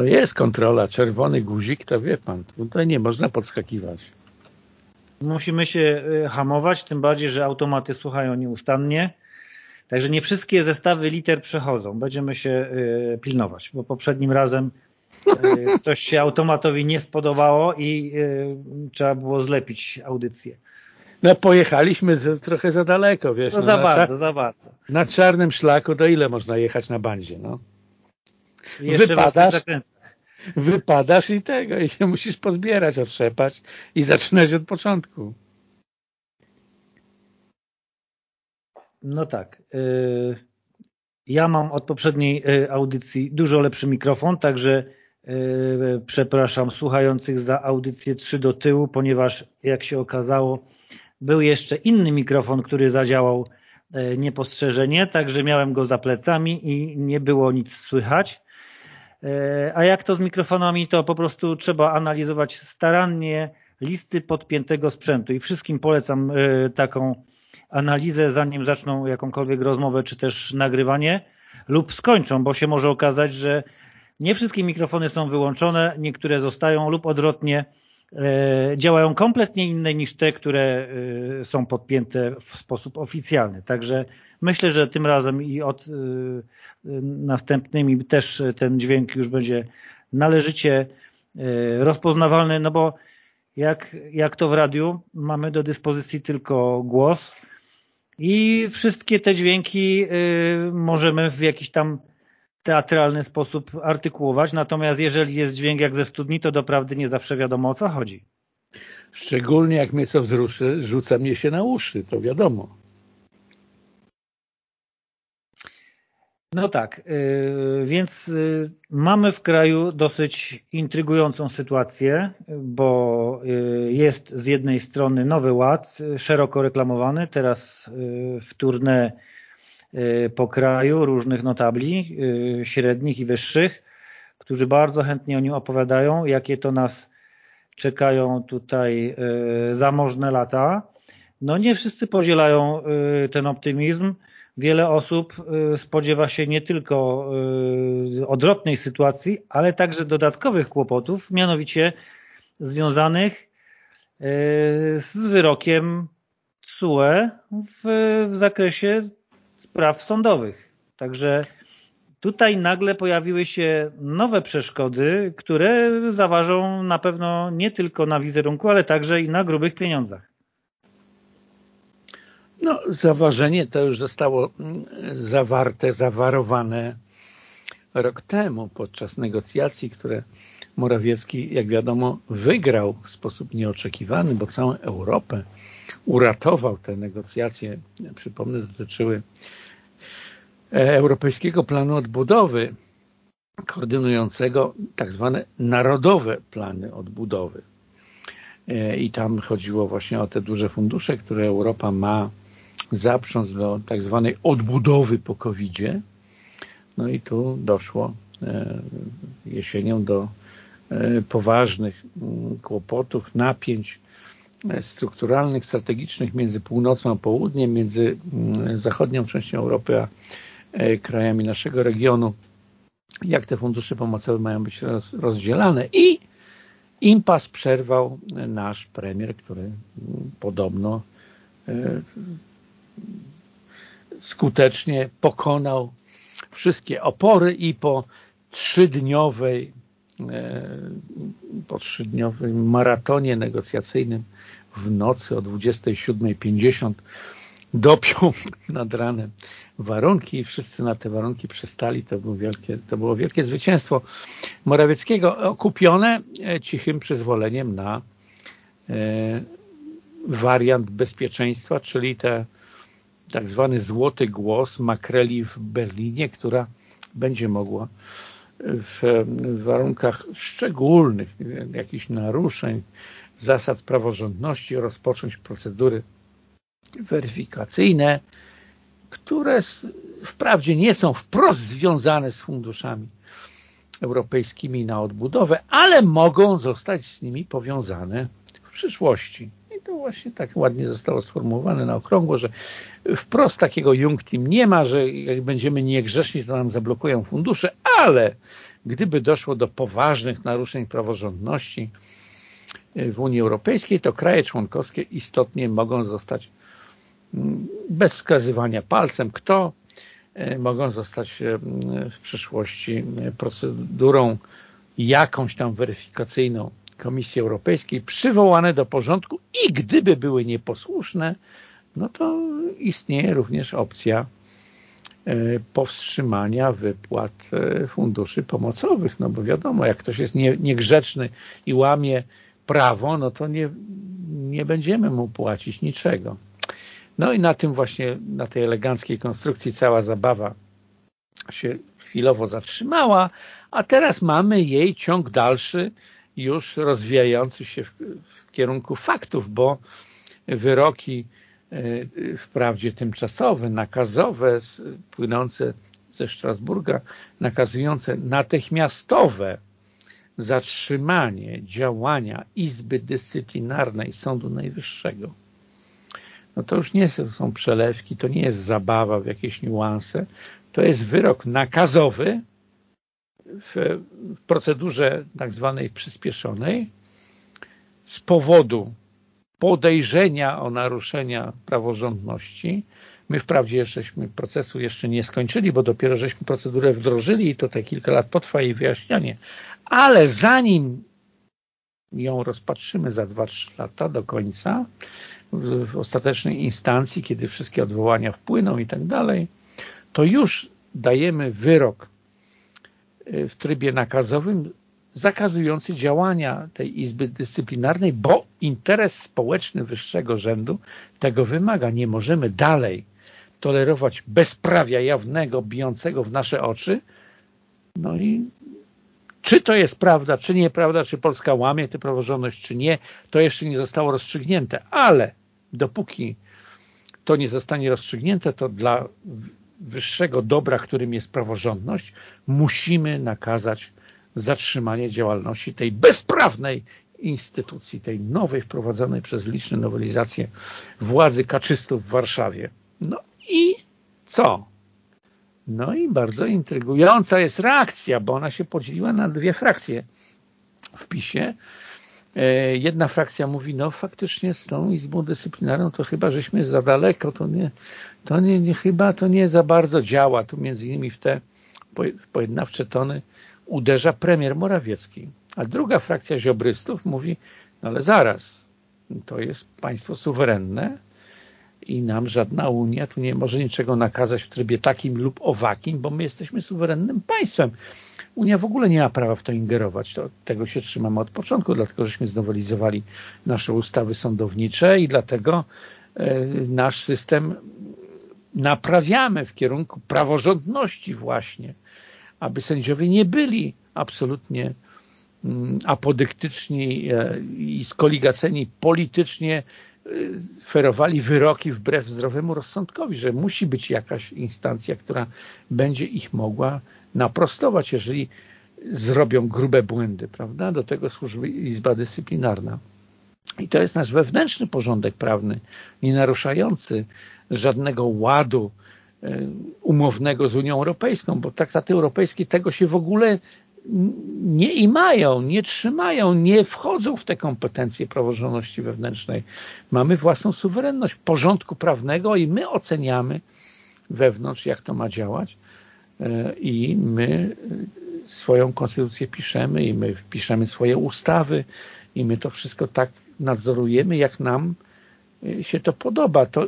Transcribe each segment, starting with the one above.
No jest kontrola, czerwony guzik, to wie pan, tutaj nie można podskakiwać. Musimy się y, hamować, tym bardziej, że automaty słuchają nieustannie. Także nie wszystkie zestawy liter przechodzą. Będziemy się y, pilnować, bo poprzednim razem y, coś się automatowi nie spodobało i trzeba było zlepić audycję. No pojechaliśmy z, trochę za daleko, wiesz. No, no za bardzo, za bardzo. Na czarnym szlaku to ile można jechać na bandzie, no? wypadasz, wypadasz i tego, i się musisz pozbierać, otrzepać i zaczynać od początku. No tak. Y, ja mam od poprzedniej y, audycji dużo lepszy mikrofon, także y, przepraszam słuchających za audycję 3 do tyłu, ponieważ jak się okazało był jeszcze inny mikrofon, który zadziałał niepostrzeżenie, także miałem go za plecami i nie było nic słychać. E, a jak to z mikrofonami, to po prostu trzeba analizować starannie listy podpiętego sprzętu. I wszystkim polecam e, taką analizę, zanim zaczną jakąkolwiek rozmowę, czy też nagrywanie lub skończą, bo się może okazać, że nie wszystkie mikrofony są wyłączone, niektóre zostają lub odwrotnie działają kompletnie inne niż te, które są podpięte w sposób oficjalny. Także Myślę, że tym razem i od y, następnymi też ten dźwięk już będzie należycie rozpoznawalny, no bo jak, jak to w radiu, mamy do dyspozycji tylko głos i wszystkie te dźwięki możemy w jakiś tam teatralny sposób artykułować, natomiast jeżeli jest dźwięk jak ze studni, to doprawdy nie zawsze wiadomo o co chodzi. Szczególnie jak mnie co wzruszy, rzuca mnie się na uszy, to wiadomo. No tak, y, więc y, mamy w kraju dosyć intrygującą sytuację, bo y, jest z jednej strony nowy ład, szeroko reklamowany, teraz w po kraju różnych notabli, średnich i wyższych, którzy bardzo chętnie o nim opowiadają, jakie to nas czekają tutaj zamożne lata. No nie wszyscy podzielają ten optymizm, wiele osób y, spodziewa się nie tylko y, odwrotnej sytuacji, ale także dodatkowych kłopotów, mianowicie związanych y, z wyrokiem TSUE w, w zakresie spraw sądowych. Także tutaj nagle pojawiły się nowe przeszkody, które zaważą na pewno nie tylko na wizerunku, ale także i na grubych pieniądzach. No, zaważenie to już zostało mm, zawarte, zawarowane rok temu podczas negocjacji, które Morawiecki, jak wiadomo, wygrał w sposób nieoczekiwany, bo całą Europę uratował te negocjacje. Przypomnę, dotyczyły e, Europejskiego Planu Odbudowy, koordynującego tak zwane narodowe plany odbudowy. E, I tam chodziło właśnie o te duże fundusze, które Europa ma zaprząc do tak zwanej odbudowy po covid -zie. No i tu doszło e, jesienią do poważnych mm, kłopotów, napięć strukturalnych, strategicznych między północą a południem, między mm, zachodnią częścią Europy a krajami naszego regionu, jak te fundusze pomocowe mają być rozdzielane? I impas przerwał nasz premier, który mm, podobno skutecznie pokonał wszystkie opory i po trzydniowej e, po trzydniowym maratonie negocjacyjnym w nocy o 27.50 dopiął nad ranem warunki i wszyscy na te warunki przystali. To, było wielkie, to było wielkie zwycięstwo Morawieckiego, okupione e, cichym przyzwoleniem na e, wariant bezpieczeństwa, czyli te tak zwany złoty głos makreli w Berlinie, która będzie mogła w warunkach szczególnych, jakichś naruszeń zasad praworządności rozpocząć procedury weryfikacyjne, które wprawdzie nie są wprost związane z funduszami europejskimi na odbudowę, ale mogą zostać z nimi powiązane w przyszłości. I to właśnie tak ładnie zostało sformułowane na okrągło, że wprost takiego Jungtim nie ma, że jak będziemy niegrzeszni, to nam zablokują fundusze, ale gdyby doszło do poważnych naruszeń praworządności w Unii Europejskiej, to kraje członkowskie istotnie mogą zostać mm, bez wskazywania palcem, kto e, mogą zostać e, w przyszłości procedurą jakąś tam weryfikacyjną Komisji Europejskiej przywołane do porządku i gdyby były nieposłuszne, no to istnieje również opcja e, powstrzymania wypłat e, funduszy pomocowych, no bo wiadomo, jak ktoś jest niegrzeczny i łamie prawo, no to nie, nie będziemy mu płacić niczego. No i na tym właśnie, na tej eleganckiej konstrukcji cała zabawa się chwilowo zatrzymała, a teraz mamy jej ciąg dalszy, już rozwijający się w, w kierunku faktów, bo wyroki e, wprawdzie tymczasowe, nakazowe, płynące ze Strasburga, nakazujące natychmiastowe zatrzymanie działania Izby Dyscyplinarnej Sądu Najwyższego. No to już nie są przelewki, to nie jest zabawa w jakieś niuanse, to jest wyrok nakazowy w procedurze tak zwanej przyspieszonej z powodu podejrzenia o naruszenia praworządności. My wprawdzie jeszcześmy procesu jeszcze nie skończyli, bo dopiero żeśmy procedurę wdrożyli i to te kilka lat potrwa jej wyjaśnianie. Ale zanim ją rozpatrzymy za 2-3 lata do końca, w ostatecznej instancji, kiedy wszystkie odwołania wpłyną i tak dalej, to już dajemy wyrok w trybie nakazowym zakazujący działania tej Izby Dyscyplinarnej, bo interes społeczny wyższego rzędu tego wymaga. Nie możemy dalej tolerować bezprawia jawnego, bijącego w nasze oczy. No i czy to jest prawda, czy nieprawda, czy Polska łamie tę praworządność, czy nie, to jeszcze nie zostało rozstrzygnięte, ale dopóki to nie zostanie rozstrzygnięte, to dla wyższego dobra, którym jest praworządność, musimy nakazać zatrzymanie działalności tej bezprawnej instytucji, tej nowej, wprowadzonej przez liczne nowelizacje władzy kaczystów w Warszawie. No i co? No i bardzo intrygująca jest reakcja, bo ona się podzieliła na dwie frakcje w PiSie. E, jedna frakcja mówi, no faktycznie z tą Izbą Dyscyplinarną to chyba żeśmy za daleko, to nie, to nie, nie chyba to nie za bardzo działa. Tu między innymi w te pojednawcze tony uderza premier Morawiecki. A druga frakcja ziobrystów mówi, no ale zaraz, to jest państwo suwerenne i nam żadna Unia tu nie może niczego nakazać w trybie takim lub owakim, bo my jesteśmy suwerennym państwem. Unia w ogóle nie ma prawa w to ingerować. To, tego się trzymamy od początku, dlatego żeśmy znowelizowali nasze ustawy sądownicze i dlatego e, nasz system naprawiamy w kierunku praworządności właśnie, aby sędziowie nie byli absolutnie mm, apodyktyczni e, i skoligaceni politycznie e, ferowali wyroki wbrew zdrowemu rozsądkowi, że musi być jakaś instancja, która będzie ich mogła naprostować, jeżeli zrobią grube błędy, prawda? Do tego służy Izba Dyscyplinarna. I to jest nasz wewnętrzny porządek prawny, nie naruszający żadnego ładu e, umownego z Unią Europejską, bo traktaty europejskie tego się w ogóle nie imają, nie trzymają, nie wchodzą w te kompetencje praworządności wewnętrznej. Mamy własną suwerenność porządku prawnego i my oceniamy wewnątrz, jak to ma działać i my swoją konstytucję piszemy i my piszemy swoje ustawy i my to wszystko tak nadzorujemy, jak nam e, się to podoba. To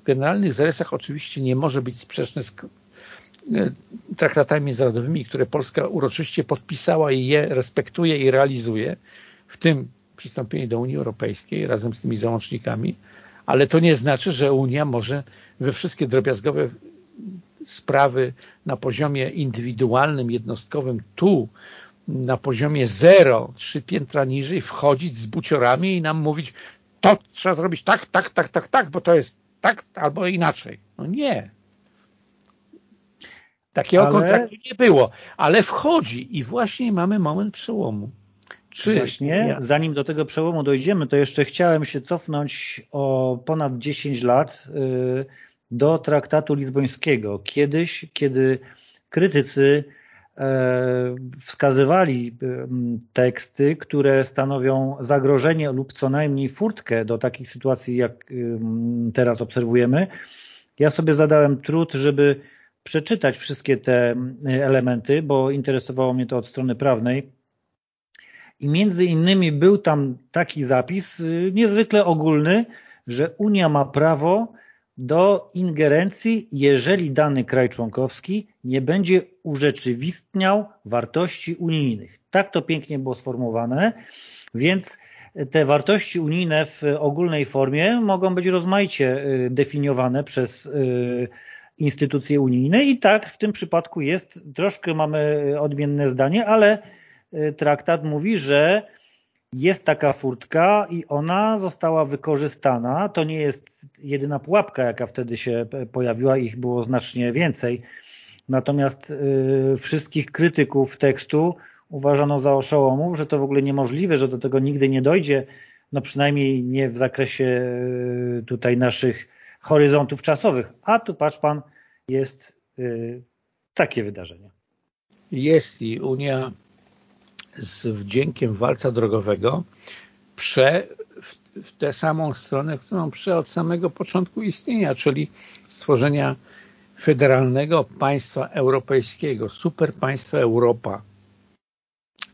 w generalnych zarysach oczywiście nie może być sprzeczne z e, traktatami międzynarodowymi, które Polska uroczyście podpisała i je respektuje i realizuje, w tym przystąpienie do Unii Europejskiej razem z tymi załącznikami, ale to nie znaczy, że Unia może we wszystkie drobiazgowe sprawy na poziomie indywidualnym, jednostkowym, tu na poziomie zero, trzy piętra niżej, wchodzić z buciorami i nam mówić, to trzeba zrobić tak, tak, tak, tak, tak, bo to jest tak albo inaczej. No nie. Takiego ale... kontraktu nie było, ale wchodzi i właśnie mamy moment przełomu. Czy Właśnie, zanim do tego przełomu dojdziemy, to jeszcze chciałem się cofnąć o ponad 10 lat y, do traktatu lizbońskiego. Kiedyś, kiedy krytycy e, wskazywali y, teksty, które stanowią zagrożenie lub co najmniej furtkę do takich sytuacji, jak teraz obserwujemy, ja sobie zadałem trud, żeby przeczytać wszystkie te elementy, bo interesowało mnie to od strony prawnej i między innymi był tam taki zapis y, niezwykle ogólny, że Unia ma prawo do ingerencji, jeżeli dany kraj członkowski nie będzie urzeczywistniał wartości unijnych. Tak to pięknie było sformułowane, więc te wartości unijne w ogólnej formie mogą być rozmaicie y, definiowane przez y, instytucje unijne i tak w tym przypadku jest, troszkę mamy odmienne zdanie, ale Y, traktat mówi, że jest taka furtka i ona została wykorzystana. To nie jest jedyna pułapka, jaka wtedy się pojawiła, ich było znacznie więcej. Natomiast y, wszystkich krytyków tekstu uważano za oszołomów, że to w ogóle niemożliwe, że do tego nigdy nie dojdzie, no przynajmniej nie w zakresie y, tutaj naszych horyzontów czasowych. A tu patrz pan, jest takie wydarzenie. Jest i Unia z wdziękiem walca drogowego prze w tę samą stronę, którą prze od samego początku istnienia, czyli stworzenia federalnego państwa europejskiego, super państwa Europa.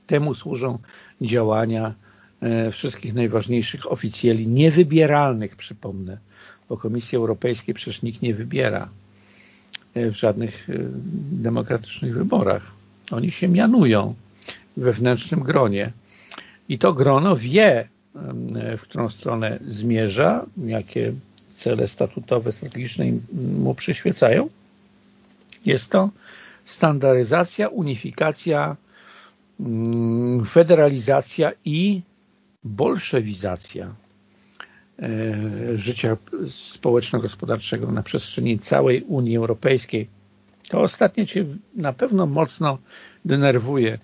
Temu służą działania e, wszystkich najważniejszych oficjeli, niewybieralnych, przypomnę, bo Komisji Europejskiej przecież nikt nie wybiera e, w żadnych e, demokratycznych wyborach. Oni się mianują wewnętrznym gronie. I to grono wie, w którą stronę zmierza, jakie cele statutowe, strategiczne mu przyświecają. Jest to standaryzacja, unifikacja, mm, federalizacja i bolszewizacja e, życia społeczno-gospodarczego na przestrzeni całej Unii Europejskiej. To ostatnie Cię na pewno mocno denerwuje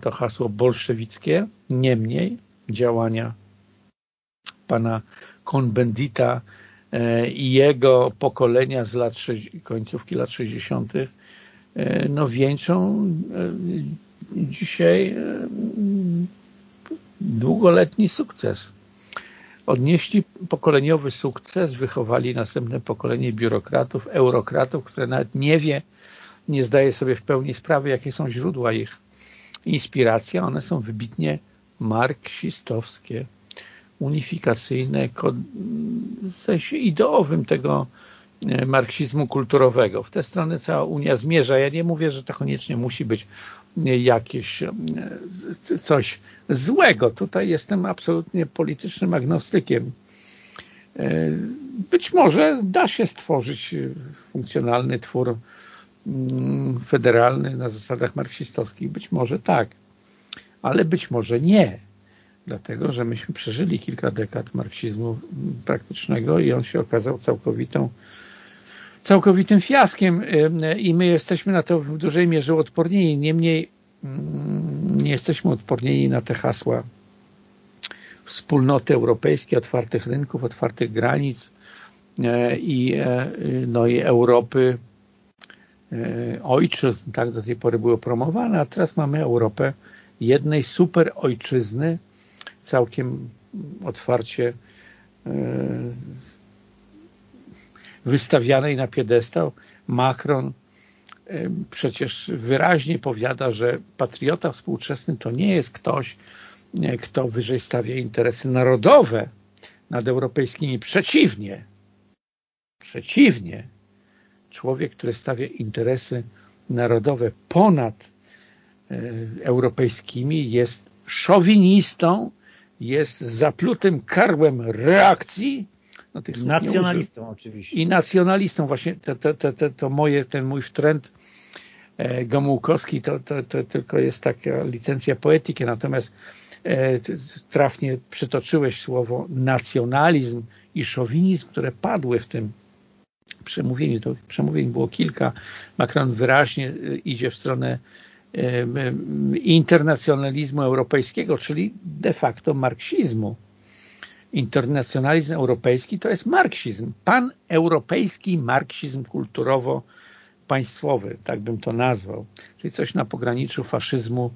to hasło bolszewickie. Niemniej działania pana Konbendita e, i jego pokolenia z lat końcówki lat 60. E, no wieńczą e, dzisiaj długoletni sukces. Odnieśli pokoleniowy sukces, wychowali następne pokolenie biurokratów, eurokratów, które nawet nie wie, nie zdaje sobie w pełni sprawy, jakie są źródła ich inspiracji. One są wybitnie marksistowskie, unifikacyjne, w sensie ideowym tego e, marksizmu kulturowego. W tę stronę cała Unia zmierza. Ja nie mówię, że to koniecznie musi być e, jakieś e, coś złego. Tutaj jestem absolutnie politycznym agnostykiem. Być może da się stworzyć funkcjonalny twór federalny na zasadach marksistowskich? Być może tak, ale być może nie. Dlatego, że myśmy przeżyli kilka dekad marksizmu praktycznego i on się okazał całkowitą całkowitym fiaskiem i my jesteśmy na to w dużej mierze odpornieni. Niemniej mm, nie jesteśmy odpornieni na te hasła wspólnoty europejskiej, otwartych rynków, otwartych granic e, i, e, no i Europy ojczyzn, tak do tej pory były promowane, a teraz mamy Europę jednej super ojczyzny, całkiem otwarcie e, wystawianej na piedestał. Macron e, przecież wyraźnie powiada, że patriota współczesny to nie jest ktoś, kto wyżej stawia interesy narodowe nad europejskimi. Przeciwnie. Przeciwnie człowiek, który stawia interesy narodowe ponad e, europejskimi, jest szowinistą, jest zaplutym karłem reakcji. No, nacjonalistą oczywiście. I nacjonalistą. Właśnie to, moje, ten mój wtręt e, Gomułkowski to, to, to tylko jest taka licencja poetyki, natomiast e, trafnie przytoczyłeś słowo nacjonalizm i szowinizm, które padły w tym przemówieniu. To przemówień było kilka. Macron wyraźnie y, idzie w stronę internacjonalizmu europejskiego, czyli de facto marksizmu. Internacjonalizm europejski to jest marksizm, pan-europejski marksizm kulturowo-państwowy, tak bym to nazwał, czyli coś na pograniczu faszyzmu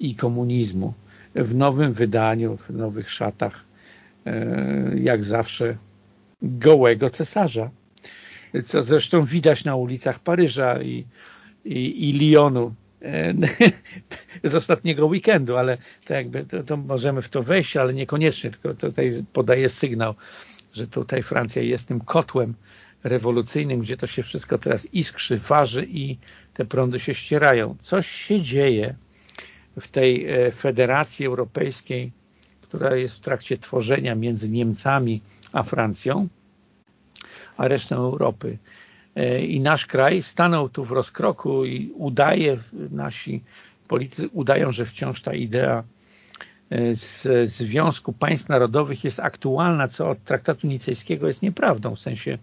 i komunizmu w nowym wydaniu, w nowych szatach, jak zawsze gołego cesarza, co zresztą widać na ulicach Paryża i, i, i Lyonu e, z ostatniego weekendu, ale to jakby to, to, możemy w to wejść, ale niekoniecznie, tylko tutaj podaje sygnał, że tutaj Francja jest tym kotłem rewolucyjnym, gdzie to się wszystko teraz iskrzy, waży i te prądy się ścierają. Coś się dzieje w tej e, Federacji Europejskiej, która jest w trakcie tworzenia między Niemcami a Francją, a resztą Europy. E, I nasz kraj stanął tu w rozkroku i udaje, nasi politycy udają, że wciąż ta idea e, z Związku Państw Narodowych jest aktualna, co od traktatu nicejskiego jest nieprawdą w sensie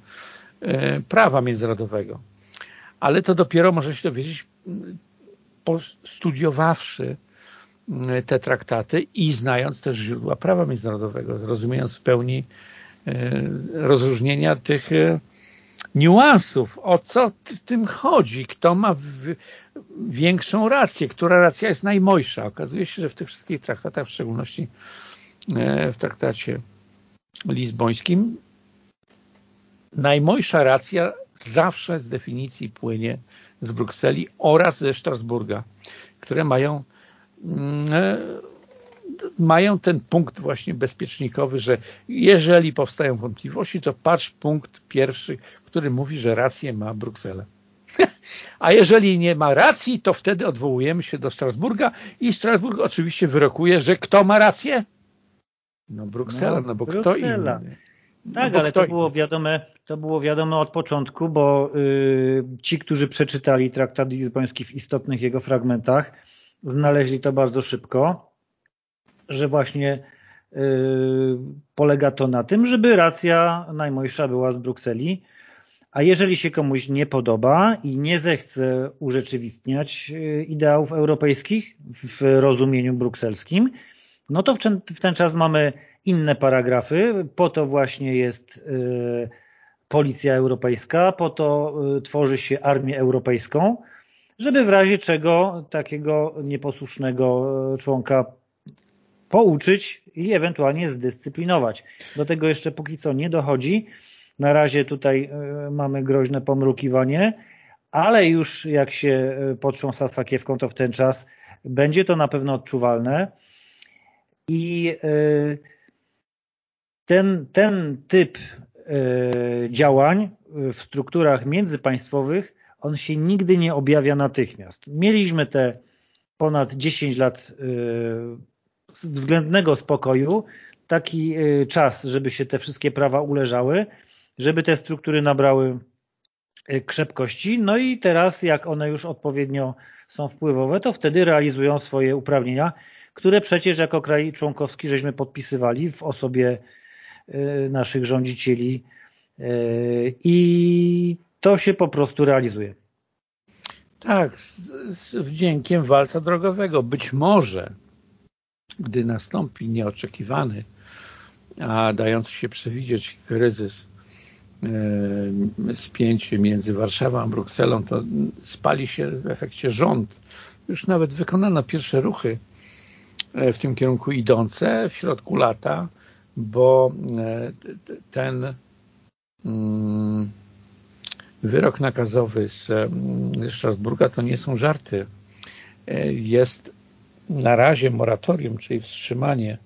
prawa międzynarodowego. Ale to dopiero może się dowiedzieć studiowawszy mm, te traktaty i znając też źródła prawa międzynarodowego, rozumiejąc w pełni e, rozróżnienia tych e, niuansów, o co w tym chodzi, kto ma większą rację, która racja jest najmojsza. Okazuje się, że w tych wszystkich traktatach, w szczególności e, w traktacie lizbońskim, najmojsza racja zawsze z definicji płynie z Brukseli oraz ze Strasburga, które mają mm, e, mają ten punkt właśnie bezpiecznikowy, że jeżeli powstają wątpliwości, to patrz punkt pierwszy, który mówi, że rację ma Bruksela. A jeżeli nie ma racji, to wtedy odwołujemy się do Strasburga i Strasburg oczywiście wyrokuje, że kto ma rację? No Bruksela, no, no bo Bruksela. kto inny. Tak, no ale to było, wiadome, to było wiadome od początku, bo y, ci, którzy przeczytali traktat lizboński w istotnych jego fragmentach, znaleźli to bardzo szybko, że właśnie y, polega to na tym, żeby racja najmojsza była z Brukseli, a jeżeli się komuś nie podoba i nie zechce urzeczywistniać y, ideałów europejskich w rozumieniu brukselskim, no to w ten, czas mamy inne paragrafy. Po to właśnie jest y, Policja Europejska, po to tworzy się Armię Europejską, żeby w razie czego takiego nieposłusznego członka pouczyć i ewentualnie zdyscyplinować. Do tego jeszcze póki co nie dochodzi. Na razie tutaj mamy groźne pomrukiwanie, ale już jak się potrząsa sakiewką, to w ten czas będzie to na pewno odczuwalne. I ten, ten typ e, działań w strukturach międzypaństwowych, on się nigdy nie objawia natychmiast. Mieliśmy te ponad 10 lat e, względnego spokoju, taki e, czas, żeby się te wszystkie prawa uleżały, żeby te struktury nabrały krzepkości, no i teraz jak one już odpowiednio są wpływowe, to wtedy realizują swoje uprawnienia, które przecież jako kraj członkowski żeśmy podpisywali w osobie E, naszych rządzicieli i to się po prostu realizuje. Tak, z wdziękiem walca drogowego. Być może, gdy nastąpi nieoczekiwany, a dający się przewidzieć kryzys, e, spięcie między Warszawą a Brukselą, to spali się w efekcie rząd. Już nawet wykonano pierwsze ruchy w tym kierunku idące w środku lata bo e, ten mm, wyrok nakazowy z Strasburga to nie są żarty. E, jest na razie moratorium, czyli wstrzymanie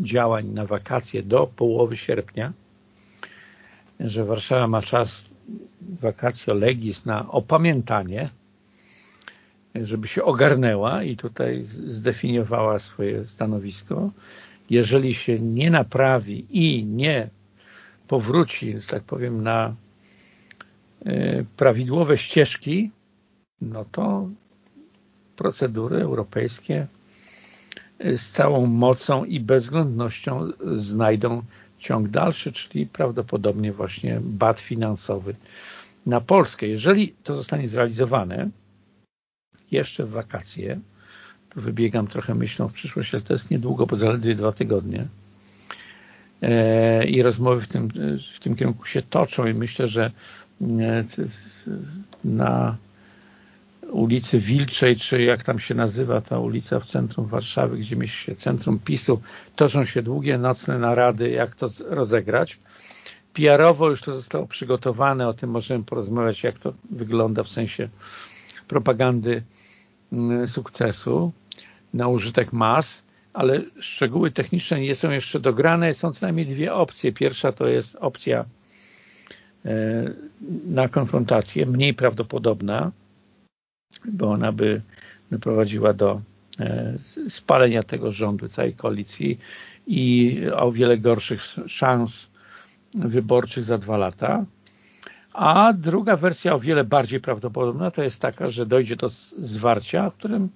działań na wakacje do połowy sierpnia, że Warszawa ma czas vacatio legis na opamiętanie, żeby się ogarnęła i tutaj zdefiniowała swoje stanowisko. Jeżeli się nie naprawi i nie powróci, że tak powiem, na e, prawidłowe ścieżki, no to procedury europejskie z całą mocą i bezwzględnością znajdą ciąg dalszy, czyli prawdopodobnie właśnie bat finansowy na Polskę. Jeżeli to zostanie zrealizowane jeszcze w wakacje, tu wybiegam trochę myślą w przyszłość, ale to jest niedługo, bo zaledwie dwa tygodnie e, i rozmowy w tym, w tym kierunku się toczą i myślę, że e, na ulicy Wilczej, czy jak tam się nazywa ta ulica w centrum Warszawy, gdzie mieści się centrum PiSu, toczą się długie nocne narady, jak to rozegrać. PR-owo już to zostało przygotowane, o tym możemy porozmawiać, jak to wygląda w sensie propagandy mm, sukcesu na użytek mas, ale szczegóły techniczne nie są jeszcze dograne. Są co najmniej dwie opcje. Pierwsza to jest opcja e, na konfrontację, mniej prawdopodobna, bo ona by doprowadziła do e, spalenia tego rządu, całej koalicji i o wiele gorszych szans wyborczych za dwa lata. A druga wersja o wiele bardziej prawdopodobna to jest taka, że dojdzie do zwarcia, w którym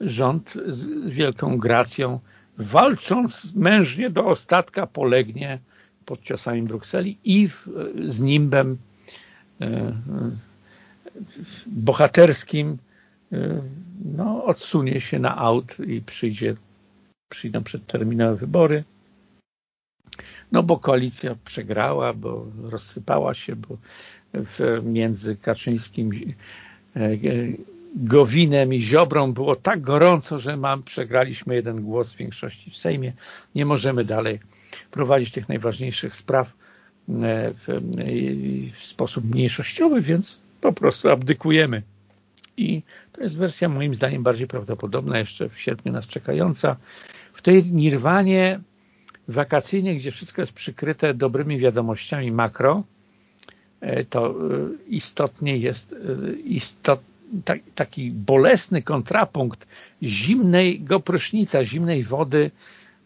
rząd z wielką gracją, walcząc mężnie do ostatka, polegnie pod ciosami Brukseli i z nimbem e, bohaterskim e, no, odsunie się na aut i przyjdzie, przyjdą przedterminowe wybory. No bo koalicja przegrała, bo rozsypała się, bo w, między Kaczyńskim e, Gowinem i Ziobrą było tak gorąco, że mam, przegraliśmy jeden głos w większości w Sejmie. Nie możemy dalej prowadzić tych najważniejszych spraw e, w, w sposób mniejszościowy, więc po prostu abdykujemy. I to jest wersja moim zdaniem bardziej prawdopodobna, jeszcze w sierpniu nas czekająca. W tej nirwanie wakacyjnie, gdzie wszystko jest przykryte dobrymi wiadomościami makro, e, to e, istotnie jest istot, taki bolesny kontrapunkt zimnego prysznica, zimnej wody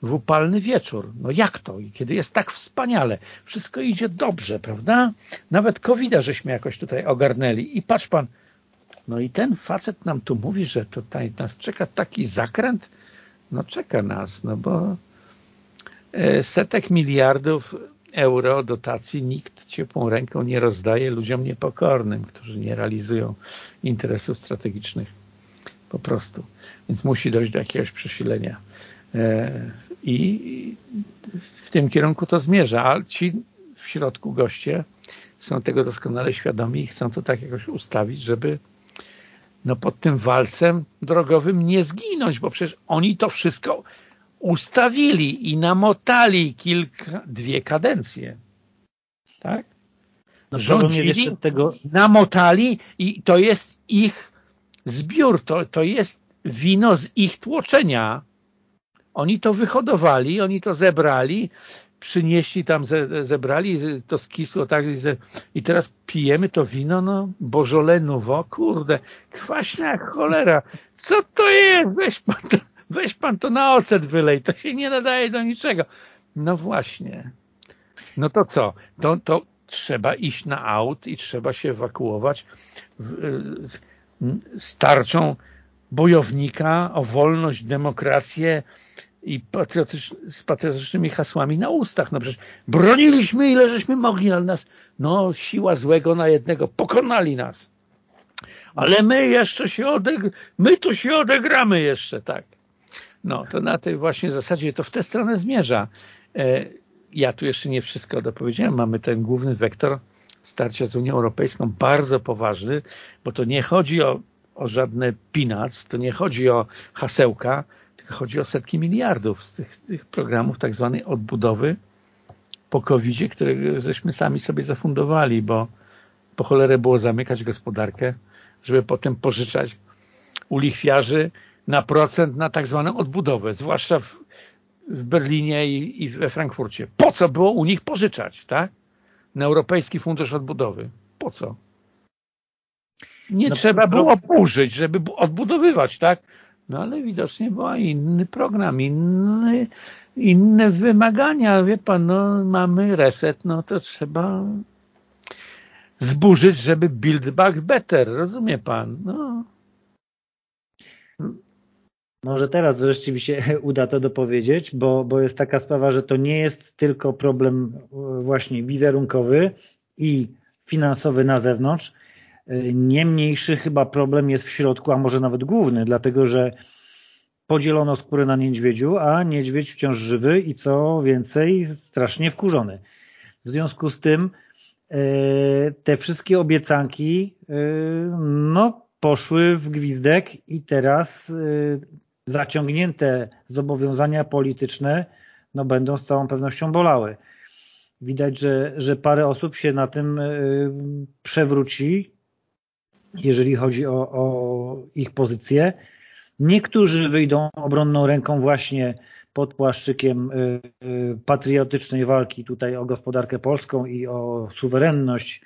w upalny wieczór. No jak to? I kiedy jest tak wspaniale, wszystko idzie dobrze, prawda? Nawet covid żeśmy jakoś tutaj ogarnęli. I patrz pan, no i ten facet nam tu mówi, że tutaj nas czeka taki zakręt. No czeka nas, no bo e, setek miliardów euro dotacji nikt ciepłą ręką nie rozdaje ludziom niepokornym, którzy nie realizują interesów strategicznych. Po prostu. Więc musi dojść do jakiegoś przesilenia. I w tym kierunku to zmierza, a ci w środku goście są tego doskonale świadomi i chcą to tak jakoś ustawić, żeby no pod tym walcem drogowym nie zginąć, bo przecież oni to wszystko ustawili i namotali kilka, dwie kadencje. Tak? No Rządzili, tego... namotali i to jest ich zbiór, to, to jest wino z ich tłoczenia. Oni to wyhodowali, oni to zebrali, przynieśli tam, ze, zebrali, to skisło tak i teraz pijemy to wino, no Bożole Nouveau, kurde, kwaśne jak cholera. Co to jest? Weź pan to, weź pan to na ocet wylej, to się nie nadaje do niczego. No właśnie. No to co? To, to trzeba iść na aut i trzeba się ewakuować z tarczą bojownika o wolność, demokrację i z patriotycznymi hasłami na ustach. No przecież broniliśmy ile żeśmy mogli, ale nas, no siła złego na jednego, pokonali nas. Ale my jeszcze się odeg my tu się odegramy jeszcze, tak. No, to na tej właśnie zasadzie to w tę stronę zmierza. E, ja tu jeszcze nie wszystko dopowiedziałem. Mamy ten główny wektor starcia z Unią Europejską bardzo poważny, bo to nie chodzi o, o żadne peanuts, to nie chodzi o hasełka, chodzi o setki miliardów z tych, tych programów tak zwanej odbudowy po covid które żeśmy sami sobie zafundowali, bo po cholerę było zamykać gospodarkę, żeby potem pożyczać u lichwiarzy na procent na tak zwaną odbudowę, zwłaszcza w, w Berlinie i, i we Frankfurcie. Po co było u nich pożyczać, tak? Na Europejski Fundusz Odbudowy. Po co? Nie no, trzeba pro... było burzyć, żeby odbudowywać, tak? No ale widocznie był inny program, inny, inne wymagania. Wie pan, no mamy reset, no to trzeba zburzyć, żeby build back better, rozumie pan? No. Może teraz wreszcie mi się uda to dopowiedzieć, bo, bo jest taka sprawa, że to nie jest tylko problem właśnie wizerunkowy i finansowy na zewnątrz, Nie mniejszy chyba problem jest w środku, a może nawet główny, dlatego że podzielono skórę na niedźwiedziu, a niedźwiedź wciąż żywy i co więcej strasznie wkurzony. W związku z tym te wszystkie obiecanki no, poszły w gwizdek i teraz zaciągnięte zobowiązania polityczne no, będą z całą pewnością bolały. Widać, że, że parę osób się na tym przewróci, jeżeli chodzi o, o ich pozycję. Niektórzy wyjdą obronną ręką właśnie pod płaszczykiem y, y, patriotycznej walki tutaj o gospodarkę polską i o suwerenność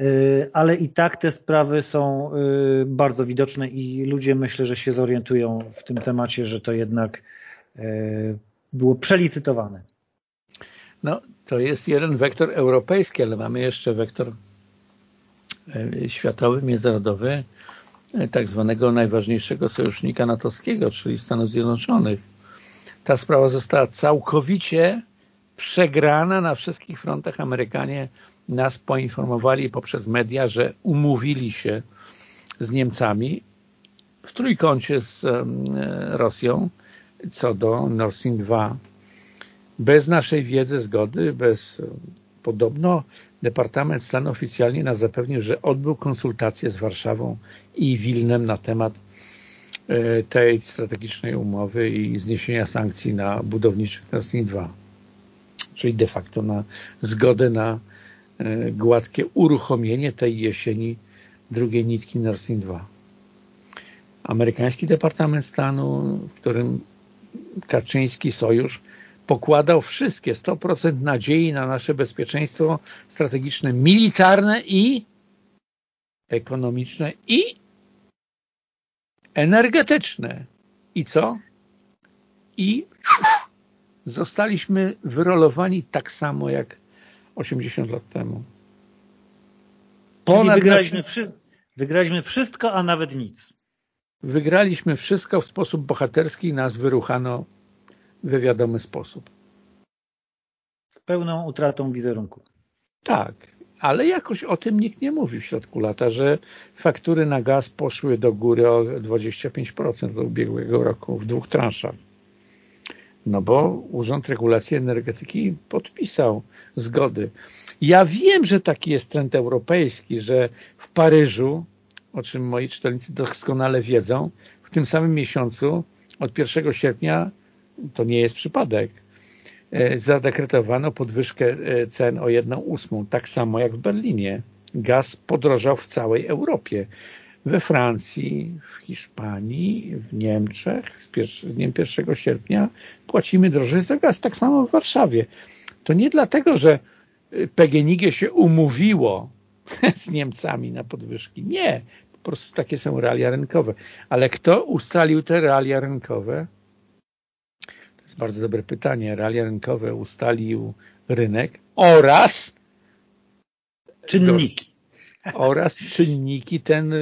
Y, ale i tak te sprawy są bardzo widoczne i ludzie myślę, że się zorientują w tym temacie, że to jednak było przelicytowane. No, to jest jeden wektor europejski, ale mamy jeszcze wektor światowy, międzynarodowy, tak zwanego najważniejszego sojusznika natowskiego, czyli Stanów Zjednoczonych. Ta sprawa została całkowicie przegrana na wszystkich frontach. Amerykanie nas poinformowali poprzez media, że umówili się z Niemcami w trójkącie z Rosją co do Nord Stream 2. Bez naszej wiedzy, zgody, bez podobno Departament Stanu oficjalnie nas zapewnił, że odbył konsultacje z Warszawą i Wilnem na temat e, tej strategicznej umowy i zniesienia sankcji na budowniczych Nord Stream 2. Czyli de facto na zgodę na E, gładkie uruchomienie tej jesieni drugiej nitki Nord Stream 2. Amerykański Departament Stanu, w którym Kaczyński sojusz pokładał wszystkie 100% nadziei na nasze bezpieczeństwo strategiczne, militarne i ekonomiczne i energetyczne. I co? I zostaliśmy wyrolowani tak samo jak 80 lat temu. Ponad Czyli wygraliśmy, nasz... wygraliśmy wszystko, a nawet nic. Wygraliśmy wszystko w sposób bohaterski nas wyruchano we wiadomy sposób. Z pełną utratą wizerunku. Tak, ale jakoś o tym nikt nie mówi w środku lata, że faktury na gaz poszły do góry o 25% do ubiegłego roku w dwóch transzach. No bo Urząd Regulacji Energetyki podpisał zgody. Ja wiem, że taki jest trend europejski, że w Paryżu, o czym moi czytelnicy doskonale wiedzą, w tym samym miesiącu, od 1 sierpnia, to nie jest przypadek, e, zadekretowano podwyżkę e, cen o 1 ósmą, tak samo jak w Berlinie. Gaz podrożał w całej Europie we Francji, w Hiszpanii, w Niemczech z dniem 1 sierpnia płacimy drożej za gaz. Tak samo w Warszawie. To nie dlatego, że y, PGNiG się umówiło z Niemcami na podwyżki. Nie. Po prostu takie są realia rynkowe. Ale kto ustalił te realia rynkowe? Bardzo dobre pytanie. Realia rynkowe ustalił rynek oraz czynniki oraz czynniki ten,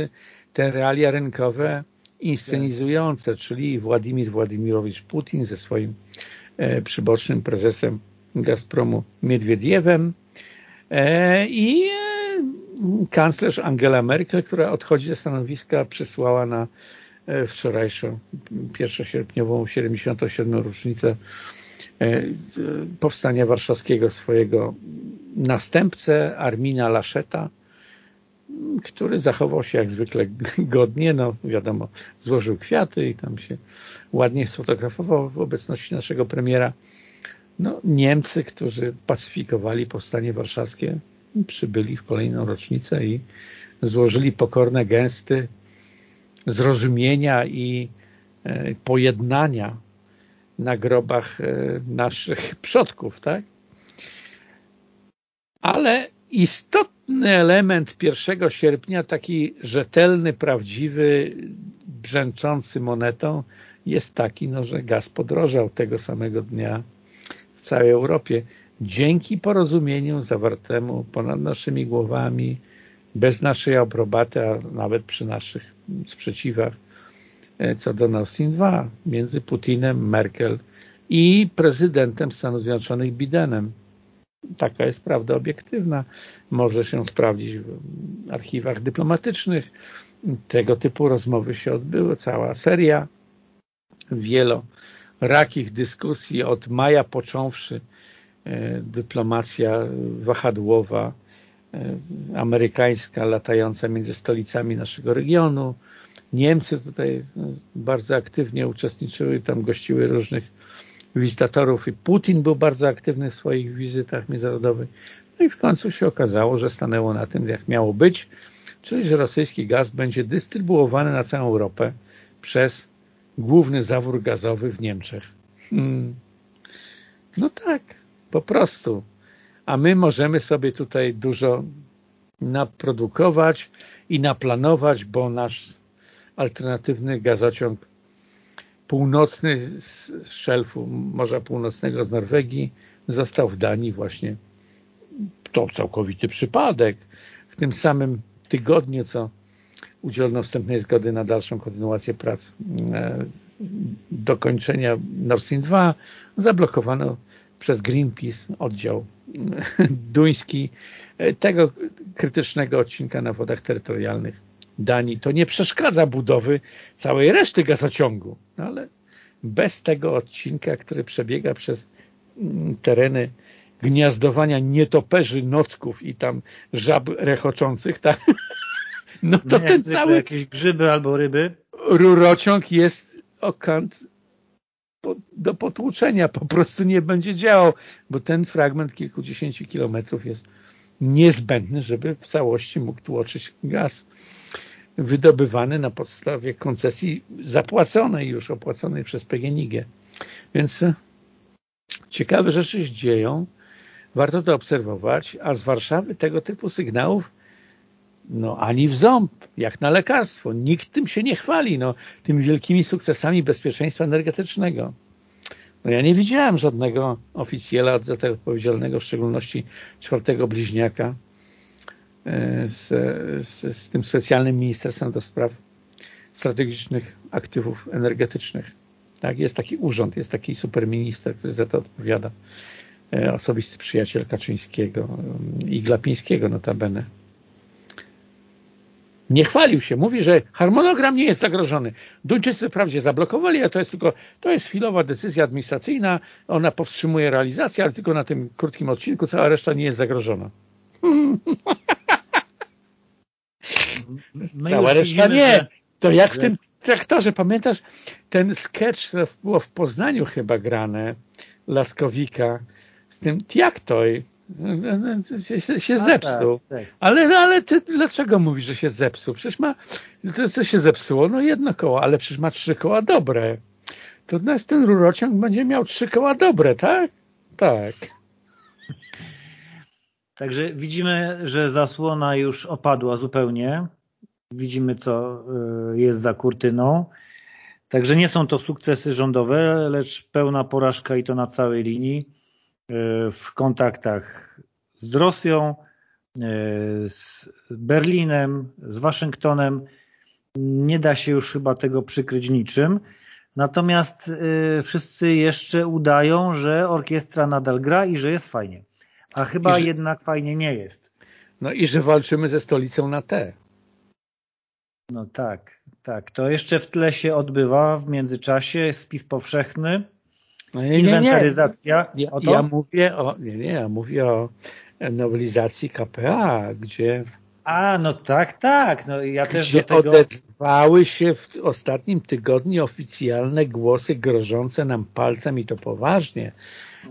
te realia rynkowe inscenizujące, czyli Władimir Władimirowicz Putin ze swoim e, przybocznym prezesem Gazpromu Miedwiediewem e, i e, kanclerz Angela Merkel, która odchodzi ze stanowiska, przysłała na wczorajszą, 1 sierpniową 77. rocznicę e, powstania warszawskiego swojego następcę Armina Laszeta, który zachował się jak zwykle godnie, no wiadomo, złożył kwiaty i tam się ładnie sfotografował w obecności naszego premiera. No, Niemcy, którzy pacyfikowali powstanie warszawskie, przybyli w kolejną rocznicę i złożyli pokorne gęsty zrozumienia i e, pojednania na grobach e, naszych przodków, tak? Ale istotny element 1 sierpnia, taki rzetelny, prawdziwy, brzęczący monetą jest taki, no, że gaz podrożał tego samego dnia w całej Europie dzięki porozumieniu zawartemu ponad naszymi głowami, bez naszej aprobaty, a nawet przy naszych sprzeciwach e, co do Nord Stream 2 między Putinem, Merkel i prezydentem Stanów Zjednoczonych Bidenem taka jest prawda obiektywna. Może się sprawdzić w archiwach dyplomatycznych. Tego typu rozmowy się odbyły, cała seria wielorakich dyskusji od maja począwszy e, dyplomacja wahadłowa, amerykańska latająca między stolicami naszego regionu. Niemcy tutaj bardzo aktywnie uczestniczyły, tam gościły różnych wizytatorów i Putin był bardzo aktywny w swoich wizytach międzynarodowych. No i w końcu się okazało, że stanęło na tym, jak miało być, czyli że rosyjski gaz będzie dystrybuowany na całą Europę przez główny zawór gazowy w Niemczech. Hmm. No tak, po prostu. A my możemy sobie tutaj dużo naprodukować i naplanować, bo nasz alternatywny gazociąg północny z szelfu Morza Północnego z Norwegii został w Danii właśnie to całkowity przypadek. W tym samym tygodniu, co udzielono wstępnej zgody na dalszą kontynuację prac e, dokończenia Nord Stream 2, zablokowano przez Greenpeace oddział duński e, tego krytycznego odcinka na wodach terytorialnych Danii. To nie przeszkadza budowy całej reszty gazociągu, ale bez tego odcinka, który przebiega przez mm, tereny gniazdowania nietoperzy, nocków i tam żab rechoczących, tak? No to no ten cały... Jakieś grzyby albo ryby. Rurociąg jest okant do potłuczenia, po prostu nie będzie działał, bo ten fragment kilkudziesięciu kilometrów jest niezbędny, żeby w całości mógł tłoczyć gaz wydobywany na podstawie koncesji zapłaconej już, opłaconej przez PGNiG. Więc e, ciekawe rzeczy się dzieją, warto to obserwować, a z Warszawy tego typu sygnałów no ani w ząb, jak na lekarstwo. Nikt tym się nie chwali, no, tymi wielkimi sukcesami bezpieczeństwa energetycznego. No ja nie widziałem żadnego oficjela za tego odpowiedzialnego, w szczególności czwartego bliźniaka e, z, z, z tym specjalnym ministerstwem do spraw strategicznych aktywów energetycznych. Tak, jest taki urząd, jest taki superminister, który za to odpowiada. E, osobisty przyjaciel Kaczyńskiego i Glapińskiego notabene nie chwalił się, mówi, że harmonogram nie jest zagrożony. Duńczycy wprawdzie zablokowali, a to jest tylko, to jest chwilowa decyzja administracyjna, ona powstrzymuje realizację, ale tylko na tym krótkim odcinku, cała reszta nie jest zagrożona. My cała reszta widzimy, nie. To jak w tym traktorze, pamiętasz ten sketch, było w Poznaniu chyba grane, Laskowika, z tym Tiaktoj, się, się zepsuł. Tak, tak. Ale, ale ty dlaczego mówisz, że się zepsuł? Przecież ma, to, co się zepsuło? No jedno koło, ale przecież ma trzy koła dobre. To nas ten rurociąg będzie miał trzy koła dobre, tak? Tak. Także widzimy, że zasłona już opadła zupełnie. Widzimy, co y, jest za kurtyną. Także nie są to sukcesy rządowe, lecz pełna porażka i to na całej linii w kontaktach z Rosją, e, z Berlinem, z Waszyngtonem. Nie da się już chyba tego przykryć niczym. Natomiast e, wszyscy jeszcze udają, że orkiestra nadal gra i że jest fajnie. A chyba że, jednak fajnie nie jest. No i że walczymy ze stolicą na T. No tak, tak. To jeszcze w tle się odbywa w międzyczasie, spis powszechny no nie, inwentaryzacja. Nie, nie. Ja, mówię o, nie, nie, ja mówię o nowelizacji KPA, gdzie a, no tak, tak. No, ja też gdzie do tego... odezwały się w ostatnim tygodniu oficjalne głosy grożące nam palcem i to poważnie.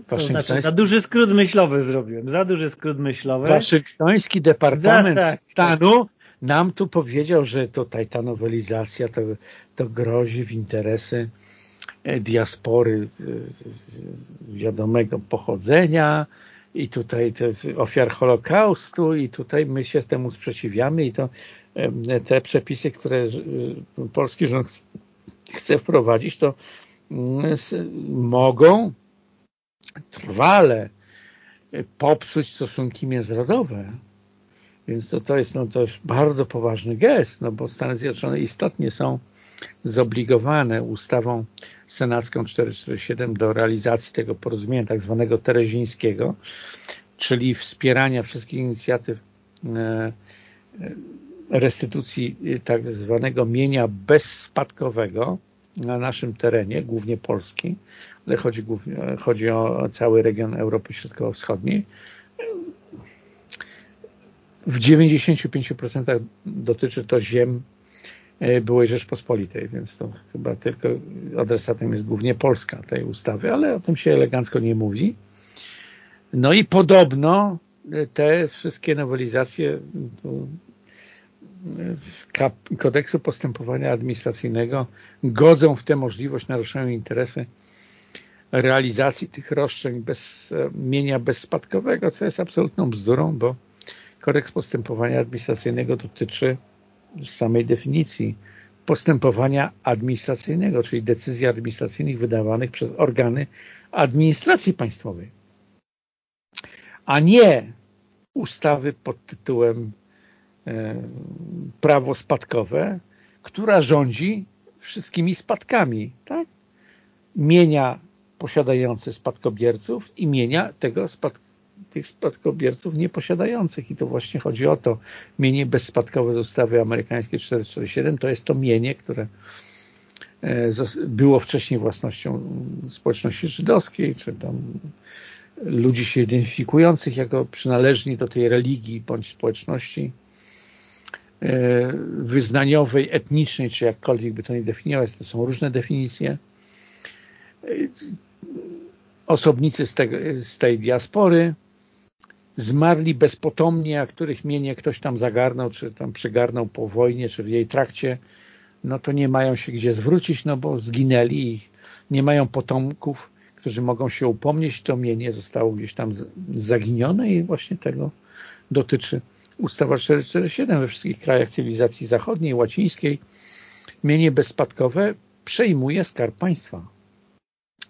To znaczy, za duży skrót myślowy zrobiłem, za duży skrót myślowy. Waszyngtoński Departament za, tak. Stanu nam tu powiedział, że tutaj ta nowelizacja to, to grozi w interesy diaspory wiadomego pochodzenia i tutaj to jest ofiar Holokaustu i tutaj my się temu sprzeciwiamy i to te przepisy, które e, polski rząd chce wprowadzić, to mm, mogą trwale popsuć stosunki międzynarodowe. Więc to, to jest no, to jest bardzo poważny gest, no bo Stany Zjednoczone istotnie są zobligowane ustawą senacką 447 do realizacji tego porozumienia tak zwanego terezińskiego, czyli wspierania wszystkich inicjatyw e, restytucji tak zwanego mienia bezspadkowego na naszym terenie, głównie Polski, ale chodzi, chodzi o cały region Europy Środkowo-Wschodniej. W 95% dotyczy to ziem e, byłej Rzeczpospolitej, więc to chyba tylko adresatem jest głównie Polska tej ustawy, ale o tym się elegancko nie mówi. No i podobno te wszystkie nowelizacje kodeksu postępowania administracyjnego godzą w tę możliwość, naruszają interesy realizacji tych roszczeń bez e, mienia bezspadkowego, co jest absolutną bzdurą, bo kodeks postępowania administracyjnego dotyczy samej definicji postępowania administracyjnego, czyli decyzji administracyjnych wydawanych przez organy administracji państwowej, a nie ustawy pod tytułem e, prawo spadkowe, która rządzi wszystkimi spadkami, tak? Mienia posiadające spadkobierców i mienia tego spad, tych spadkobierców nieposiadających. I to właśnie chodzi o to. Mienie bezspadkowe z ustawy amerykańskiej 447 to jest to mienie, które e, było wcześniej własnością społeczności żydowskiej, czy tam ludzi się identyfikujących jako przynależni do tej religii bądź społeczności e, wyznaniowej, etnicznej, czy jakkolwiek by to nie definiować, to są różne definicje. E, osobnicy z, tego, z tej diaspory zmarli bezpotomnie, a których mienie ktoś tam zagarnął, czy tam przygarnął po wojnie, czy w jej trakcie, no to nie mają się gdzie zwrócić, no bo zginęli i nie mają potomków, którzy mogą się upomnieć, to mienie zostało gdzieś tam zaginione i właśnie tego dotyczy ustawa 447 we wszystkich krajach cywilizacji zachodniej, łacińskiej. Mienie bezspadkowe przejmuje skarb państwa.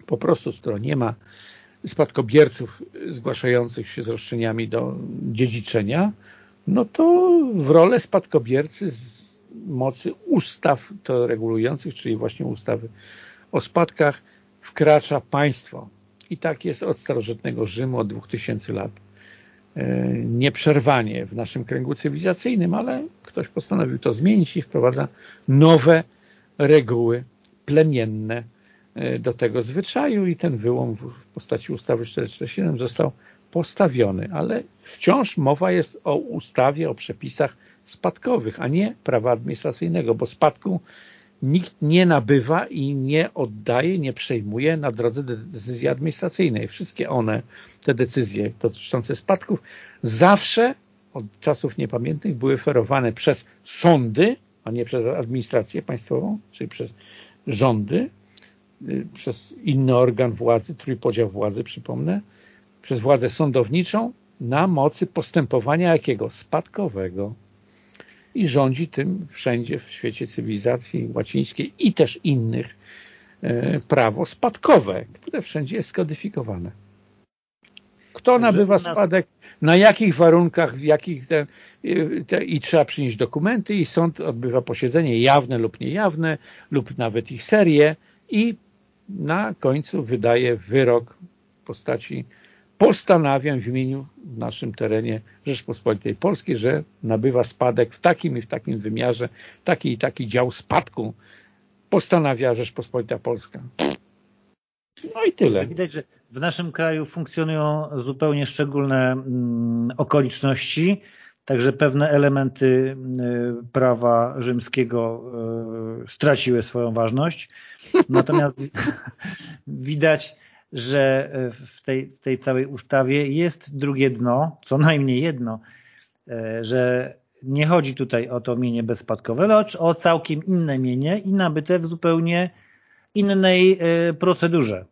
Po prostu, skoro nie ma spadkobierców zgłaszających się z roszczeniami do dziedziczenia, no to w rolę spadkobiercy z mocy ustaw to regulujących, czyli właśnie ustawy o spadkach, wkracza państwo. I tak jest od starożytnego Rzymu, od 2000 lat. E, nieprzerwanie w naszym kręgu cywilizacyjnym, ale ktoś postanowił to zmienić i wprowadza nowe reguły plemienne do tego zwyczaju i ten wyłom w postaci ustawy 447 został postawiony, ale wciąż mowa jest o ustawie, o przepisach spadkowych, a nie prawa administracyjnego, bo spadku nikt nie nabywa i nie oddaje, nie przejmuje na drodze decyzji administracyjnej. Wszystkie one, te decyzje dotyczące spadków, zawsze od czasów niepamiętnych były ferowane przez sądy, a nie przez administrację państwową, czyli przez rządy, przez inny organ władzy, trójpodział władzy, przypomnę, przez władzę sądowniczą na mocy postępowania jakiego? Spadkowego i rządzi tym wszędzie w świecie cywilizacji łacińskiej i też innych e, prawo spadkowe, które wszędzie jest skodyfikowane. Kto nabywa spadek, na jakich warunkach, w jakich te, te, i trzeba przynieść dokumenty i sąd odbywa posiedzenie jawne lub niejawne lub nawet ich serię i na końcu wydaje wyrok w postaci postanawiam w imieniu w naszym terenie Rzeczpospolitej Polskiej, że nabywa spadek w takim i w takim wymiarze, taki i taki dział spadku postanawia Rzeczpospolita Polska. No i tyle. Widać, że w naszym kraju funkcjonują zupełnie szczególne mm, okoliczności, także pewne elementy y, prawa rzymskiego y, straciły swoją ważność. Natomiast widać, że w tej, w tej całej ustawie jest drugie dno, co najmniej jedno, e, że nie chodzi tutaj o to mienie bezspadkowe, lecz o całkiem inne mienie i nabyte w zupełnie innej procedurze,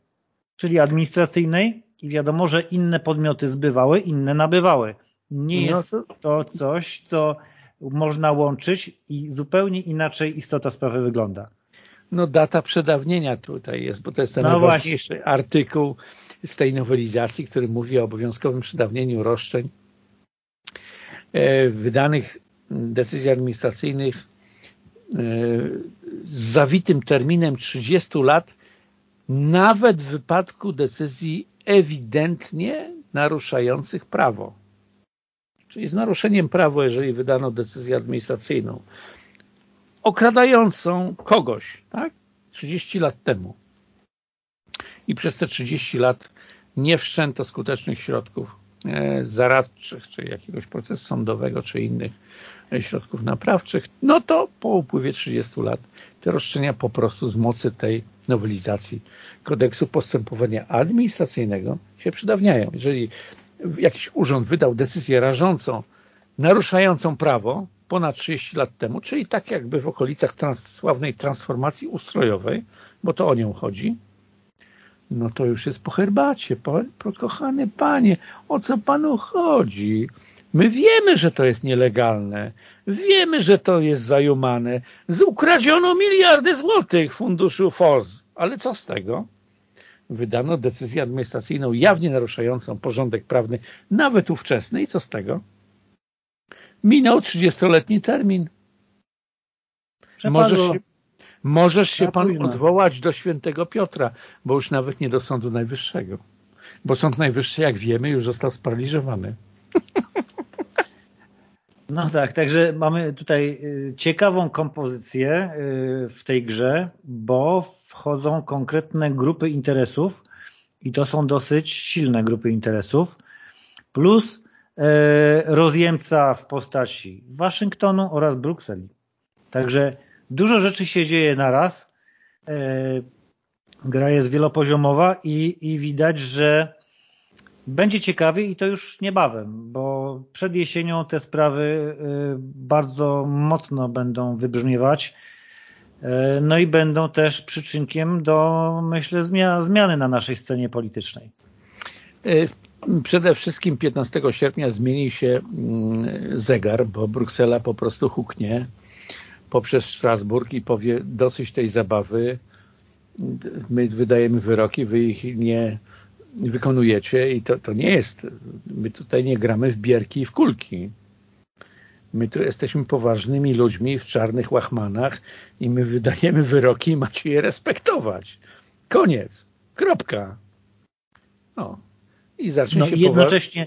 czyli administracyjnej i wiadomo, że inne podmioty zbywały, inne nabywały. Nie no jest to coś, co można łączyć i zupełnie inaczej istota sprawy wygląda no data przedawnienia tutaj jest, bo to jest ten no najważniejszy właśnie. artykuł z tej nowelizacji, który mówi o obowiązkowym przedawnieniu roszczeń e, wydanych decyzji administracyjnych e, z zawitym terminem 30 lat nawet w wypadku decyzji ewidentnie naruszających prawo. Czyli z naruszeniem prawa, jeżeli wydano decyzję administracyjną, okradającą kogoś, tak? 30 lat temu. I przez te 30 lat nie wszczęto skutecznych środków e, zaradczych, czy jakiegoś procesu sądowego, czy innych e, środków naprawczych, no to po upływie 30 lat te roszczenia po prostu z mocy tej nowelizacji kodeksu postępowania administracyjnego się przydawniają. Jeżeli jakiś urząd wydał decyzję rażącą, naruszającą prawo ponad 30 lat temu, czyli tak jakby w okolicach trans sławnej transformacji ustrojowej, bo to o nią chodzi, no to już jest po herbacie. Po, po, kochany panie, o co panu chodzi? My wiemy, że to jest nielegalne. Wiemy, że to jest zajumane. Ukradziono miliardy złotych funduszu FOZ. Ale co z tego? Wydano decyzję administracyjną jawnie naruszającą porządek prawny, nawet ówczesny. I co z tego? Minął 30-letni termin. Możesz się, możesz się pan późno. odwołać do świętego Piotra, bo już nawet nie do Sądu Najwyższego. Bo Sąd Najwyższy, jak wiemy, już został sparaliżowany. No tak, także mamy tutaj y, ciekawą kompozycję y, w tej grze, bo wchodzą konkretne grupy interesów i to są dosyć silne grupy interesów, plus y, rozjemca w postaci Waszyngtonu oraz Brukseli. Także dużo rzeczy się dzieje naraz. Gra jest wielopoziomowa i, i widać, że będzie ciekawie i to już niebawem, bo przed jesienią te sprawy y, bardzo mocno będą wybrzmiewać. Y, no i będą też przyczynkiem do, myślę, zmiany na naszej scenie politycznej. Y, przede wszystkim 15 sierpnia zmieni się mm, zegar, bo Bruksela po prostu huknie poprzez Strasburg i powie dosyć tej zabawy. My wydajemy wyroki, wy ich nie wykonujecie i to, to nie jest, my tutaj nie gramy w bierki i w kulki. My tu jesteśmy poważnymi ludźmi w czarnych łachmanach i my wydajemy wyroki i macie je respektować. Koniec. Kropka. No. I zacznie no się jednocześnie,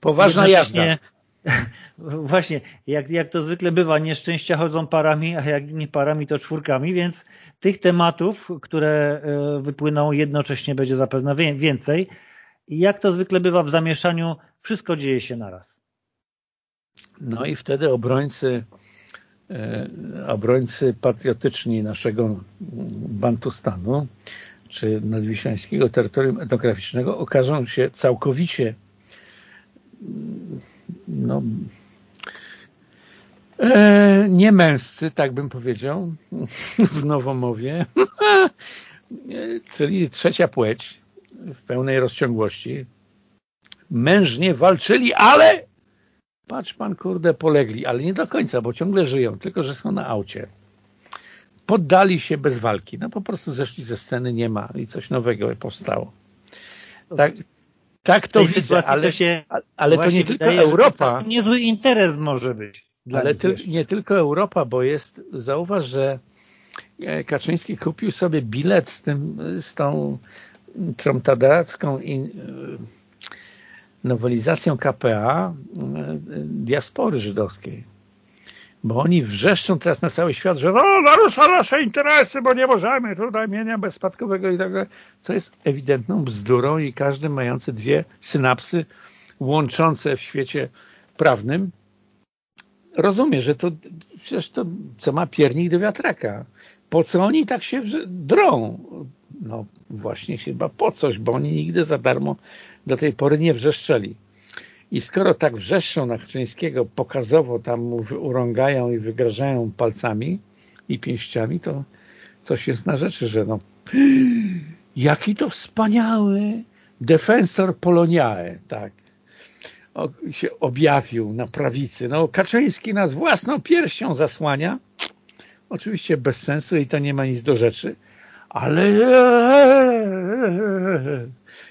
poważna jednocześnie, jazda. Właśnie, jak, jak to zwykle bywa, nieszczęścia chodzą parami, a jak nie parami, to czwórkami, więc tych tematów, które e, wypłyną jednocześnie będzie zapewne więcej. I jak to zwykle bywa w zamieszaniu, wszystko dzieje się naraz. No i wtedy obrońcy e, obrońcy patriotyczni naszego Bantustanu, czy nadwiślańskiego terytorium etnograficznego okażą się całkowicie no, e, nie męscy, tak bym powiedział, w Nowomowie, czyli trzecia płeć w pełnej rozciągłości. Mężnie walczyli, ale patrz pan, kurde, polegli, ale nie do końca, bo ciągle żyją, tylko że są na aucie. Poddali się bez walki. No po prostu zeszli ze sceny, nie ma i coś nowego powstało. Tak, tak to widzę, ale, to ale to nie tylko Europa. To niezły interes może być. ale ty, nie tylko Europa, bo jest, zauważ, że e, Kaczyński kupił sobie bilet z tym, z tą tromtadaracką i e, nowelizacją KPA e, diaspory żydowskiej bo oni wrzeszczą teraz na cały świat, że no, narusza nasze interesy, bo nie możemy tutaj mienia bezspadkowego i tak dalej, co jest ewidentną bzdurą i każdy mający dwie synapsy łączące w świecie prawnym rozumie, że to przecież to co ma piernik do wiatraka. Po co oni tak się drą? No właśnie chyba po coś, bo oni nigdy za darmo do tej pory nie wrzeszczeli. I skoro tak wrzeszczą na Chrzcińskiego, pokazowo tam mu urągają i wygrażają palcami i pięściami, to coś jest na rzeczy, że no jaki to wspaniały defensor Poloniae, tak, o, się objawił na prawicy. No Kaczyński nas własną pierścią zasłania, oczywiście bez sensu i to nie ma nic do rzeczy, ale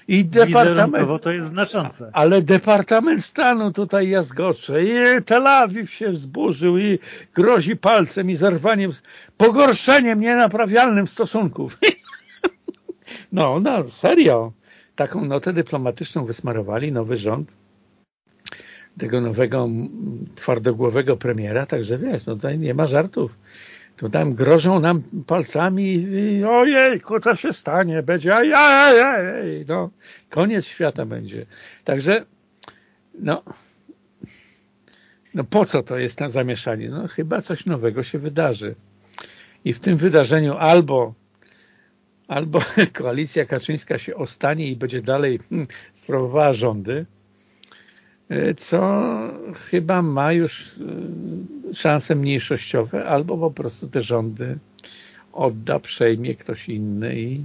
i departament, to jest znaczące. Ale Departament Stanu tutaj jazgocze i Tel Awiw się wzburzył i grozi palcem i zerwaniem, pogorszeniem nienaprawialnym stosunków. No, no, serio. Taką notę dyplomatyczną wysmarowali nowy rząd tego nowego twardogłowego premiera, także wiesz, no tutaj nie ma żartów. Tu tam grożą nam palcami i ojej, co się stanie, będzie ajajaj, no, koniec świata będzie. Także, no, no po co to jest na zamieszanie? No chyba coś nowego się wydarzy. I w tym wydarzeniu albo albo koalicja kaczyńska się ostanie i będzie dalej hmm, sprawowała rządy, co chyba ma już e, szanse mniejszościowe, albo po prostu te rządy odda, przejmie ktoś inny i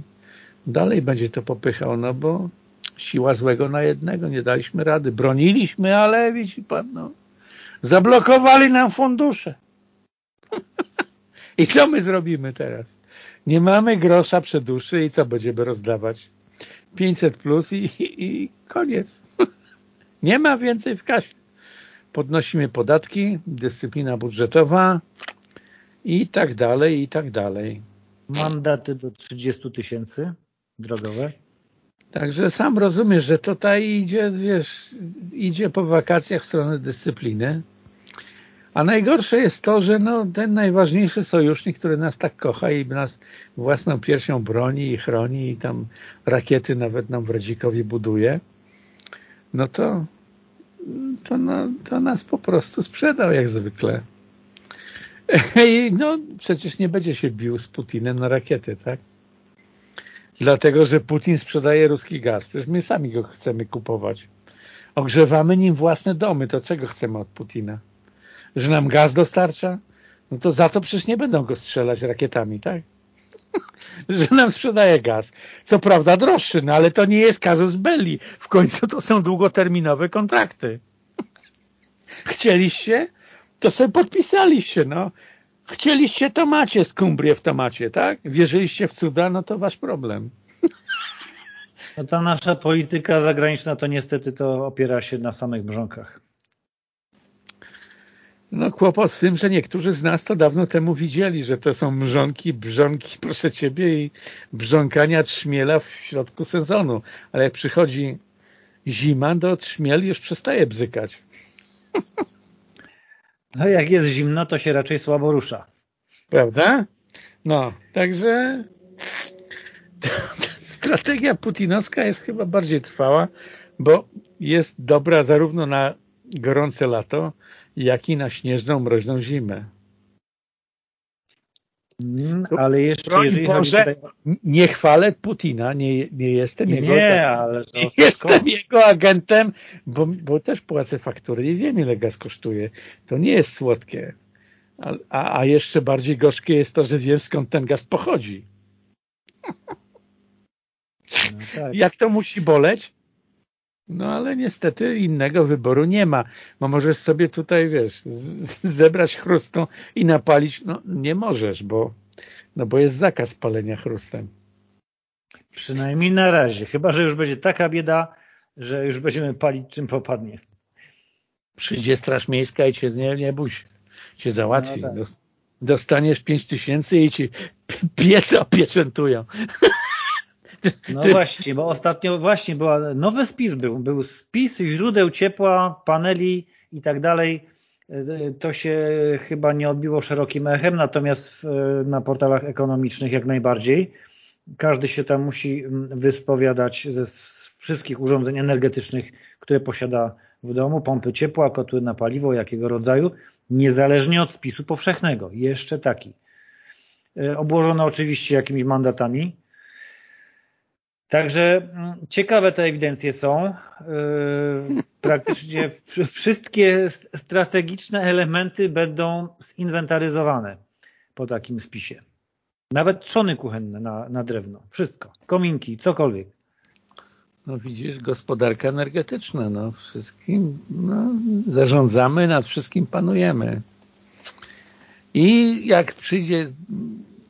dalej będzie to popychał, no bo siła złego na jednego, nie daliśmy rady. Broniliśmy, ale widzi pan, no, zablokowali nam fundusze. I co my zrobimy teraz? Nie mamy grosza przed uszy i co będziemy rozdawać? 500 plus i, i, i koniec. Nie ma więcej w kasie. Podnosimy podatki, dyscyplina budżetowa i tak dalej, i tak dalej. Mandaty do 30 tysięcy drogowe. Także sam rozumiesz, że tutaj idzie, wiesz, idzie po wakacjach w stronę dyscypliny. A najgorsze jest to, że no, ten najważniejszy sojusznik, który nas tak kocha i nas własną piersią broni i chroni i tam rakiety nawet nam w Radzikowi buduje, no to, to, to nas po prostu sprzedał jak zwykle. I no przecież nie będzie się bił z Putinem na rakiety, tak? Dlatego, że Putin sprzedaje ruski gaz. Przecież my sami go chcemy kupować. Ogrzewamy nim własne domy. To czego chcemy od Putina? że nam gaz dostarcza, no to za to przecież nie będą go strzelać rakietami, tak? że nam sprzedaje gaz. Co prawda droższy, no ale to nie jest kazus belli. W końcu to są długoterminowe kontrakty. Chcieliście? To sobie podpisaliście, no. Chcieliście, to macie skumbrię w tomacie, tak? Wierzyliście w cuda, no to wasz problem. No ta nasza polityka zagraniczna to niestety to opiera się na samych brzonkach. No kłopot w tym, że niektórzy z nas to dawno temu widzieli, że to są mrzonki, brzonki, proszę Ciebie, i brzonkania trzmiela w środku sezonu. Ale jak przychodzi zima, to trzmiel już przestaje bzykać. No jak jest zimno, to się raczej słabo rusza. Prawda? No, także strategia putinowska jest chyba bardziej trwała, bo jest dobra zarówno na gorące lato, jak i na śnieżną, mroźną zimę. Mm, ale jeszcze, jeżeli Boże, tutaj... Nie chwalę Putina, nie, nie jestem nie, jego... Nie, ale... To, jestem jego agentem, bo, bo też płacę faktury i wiem, ile gaz kosztuje. To nie jest słodkie. A, a jeszcze bardziej gorzkie jest to, że wiem, skąd ten gaz pochodzi. No tak. Jak to musi boleć? No ale niestety innego wyboru nie ma. Bo możesz sobie tutaj, wiesz, zebrać chrustą i napalić. No nie możesz, bo, no bo jest zakaz palenia chrustem. Przynajmniej na razie. Chyba, że już będzie taka bieda, że już będziemy palić czym popadnie. Przyjdzie Straż Miejska i cię nie, nie bój się. Cię załatwi. No tak. Dostaniesz pięć tysięcy i ci piece opieczętują. No właśnie, bo ostatnio właśnie była, nowy spis był, był spis źródeł ciepła, paneli i tak dalej. To się chyba nie odbiło szerokim echem, natomiast na portalach ekonomicznych jak najbardziej. Każdy się tam musi mm, wyspowiadać ze wszystkich urządzeń energetycznych, które posiada w domu, pompy ciepła, kotły na paliwo, jakiego rodzaju, niezależnie od spisu powszechnego. Jeszcze taki. E, obłożone oczywiście jakimiś mandatami, Także mm, ciekawe te ewidencje są. Yy, praktycznie wszystkie strategiczne elementy będą zinwentaryzowane po takim spisie. Nawet trzony kuchenne na, na drewno. Wszystko. Kominki, cokolwiek. No widzisz, gospodarka energetyczna. No, wszystkim no, zarządzamy, nad wszystkim panujemy. I jak przyjdzie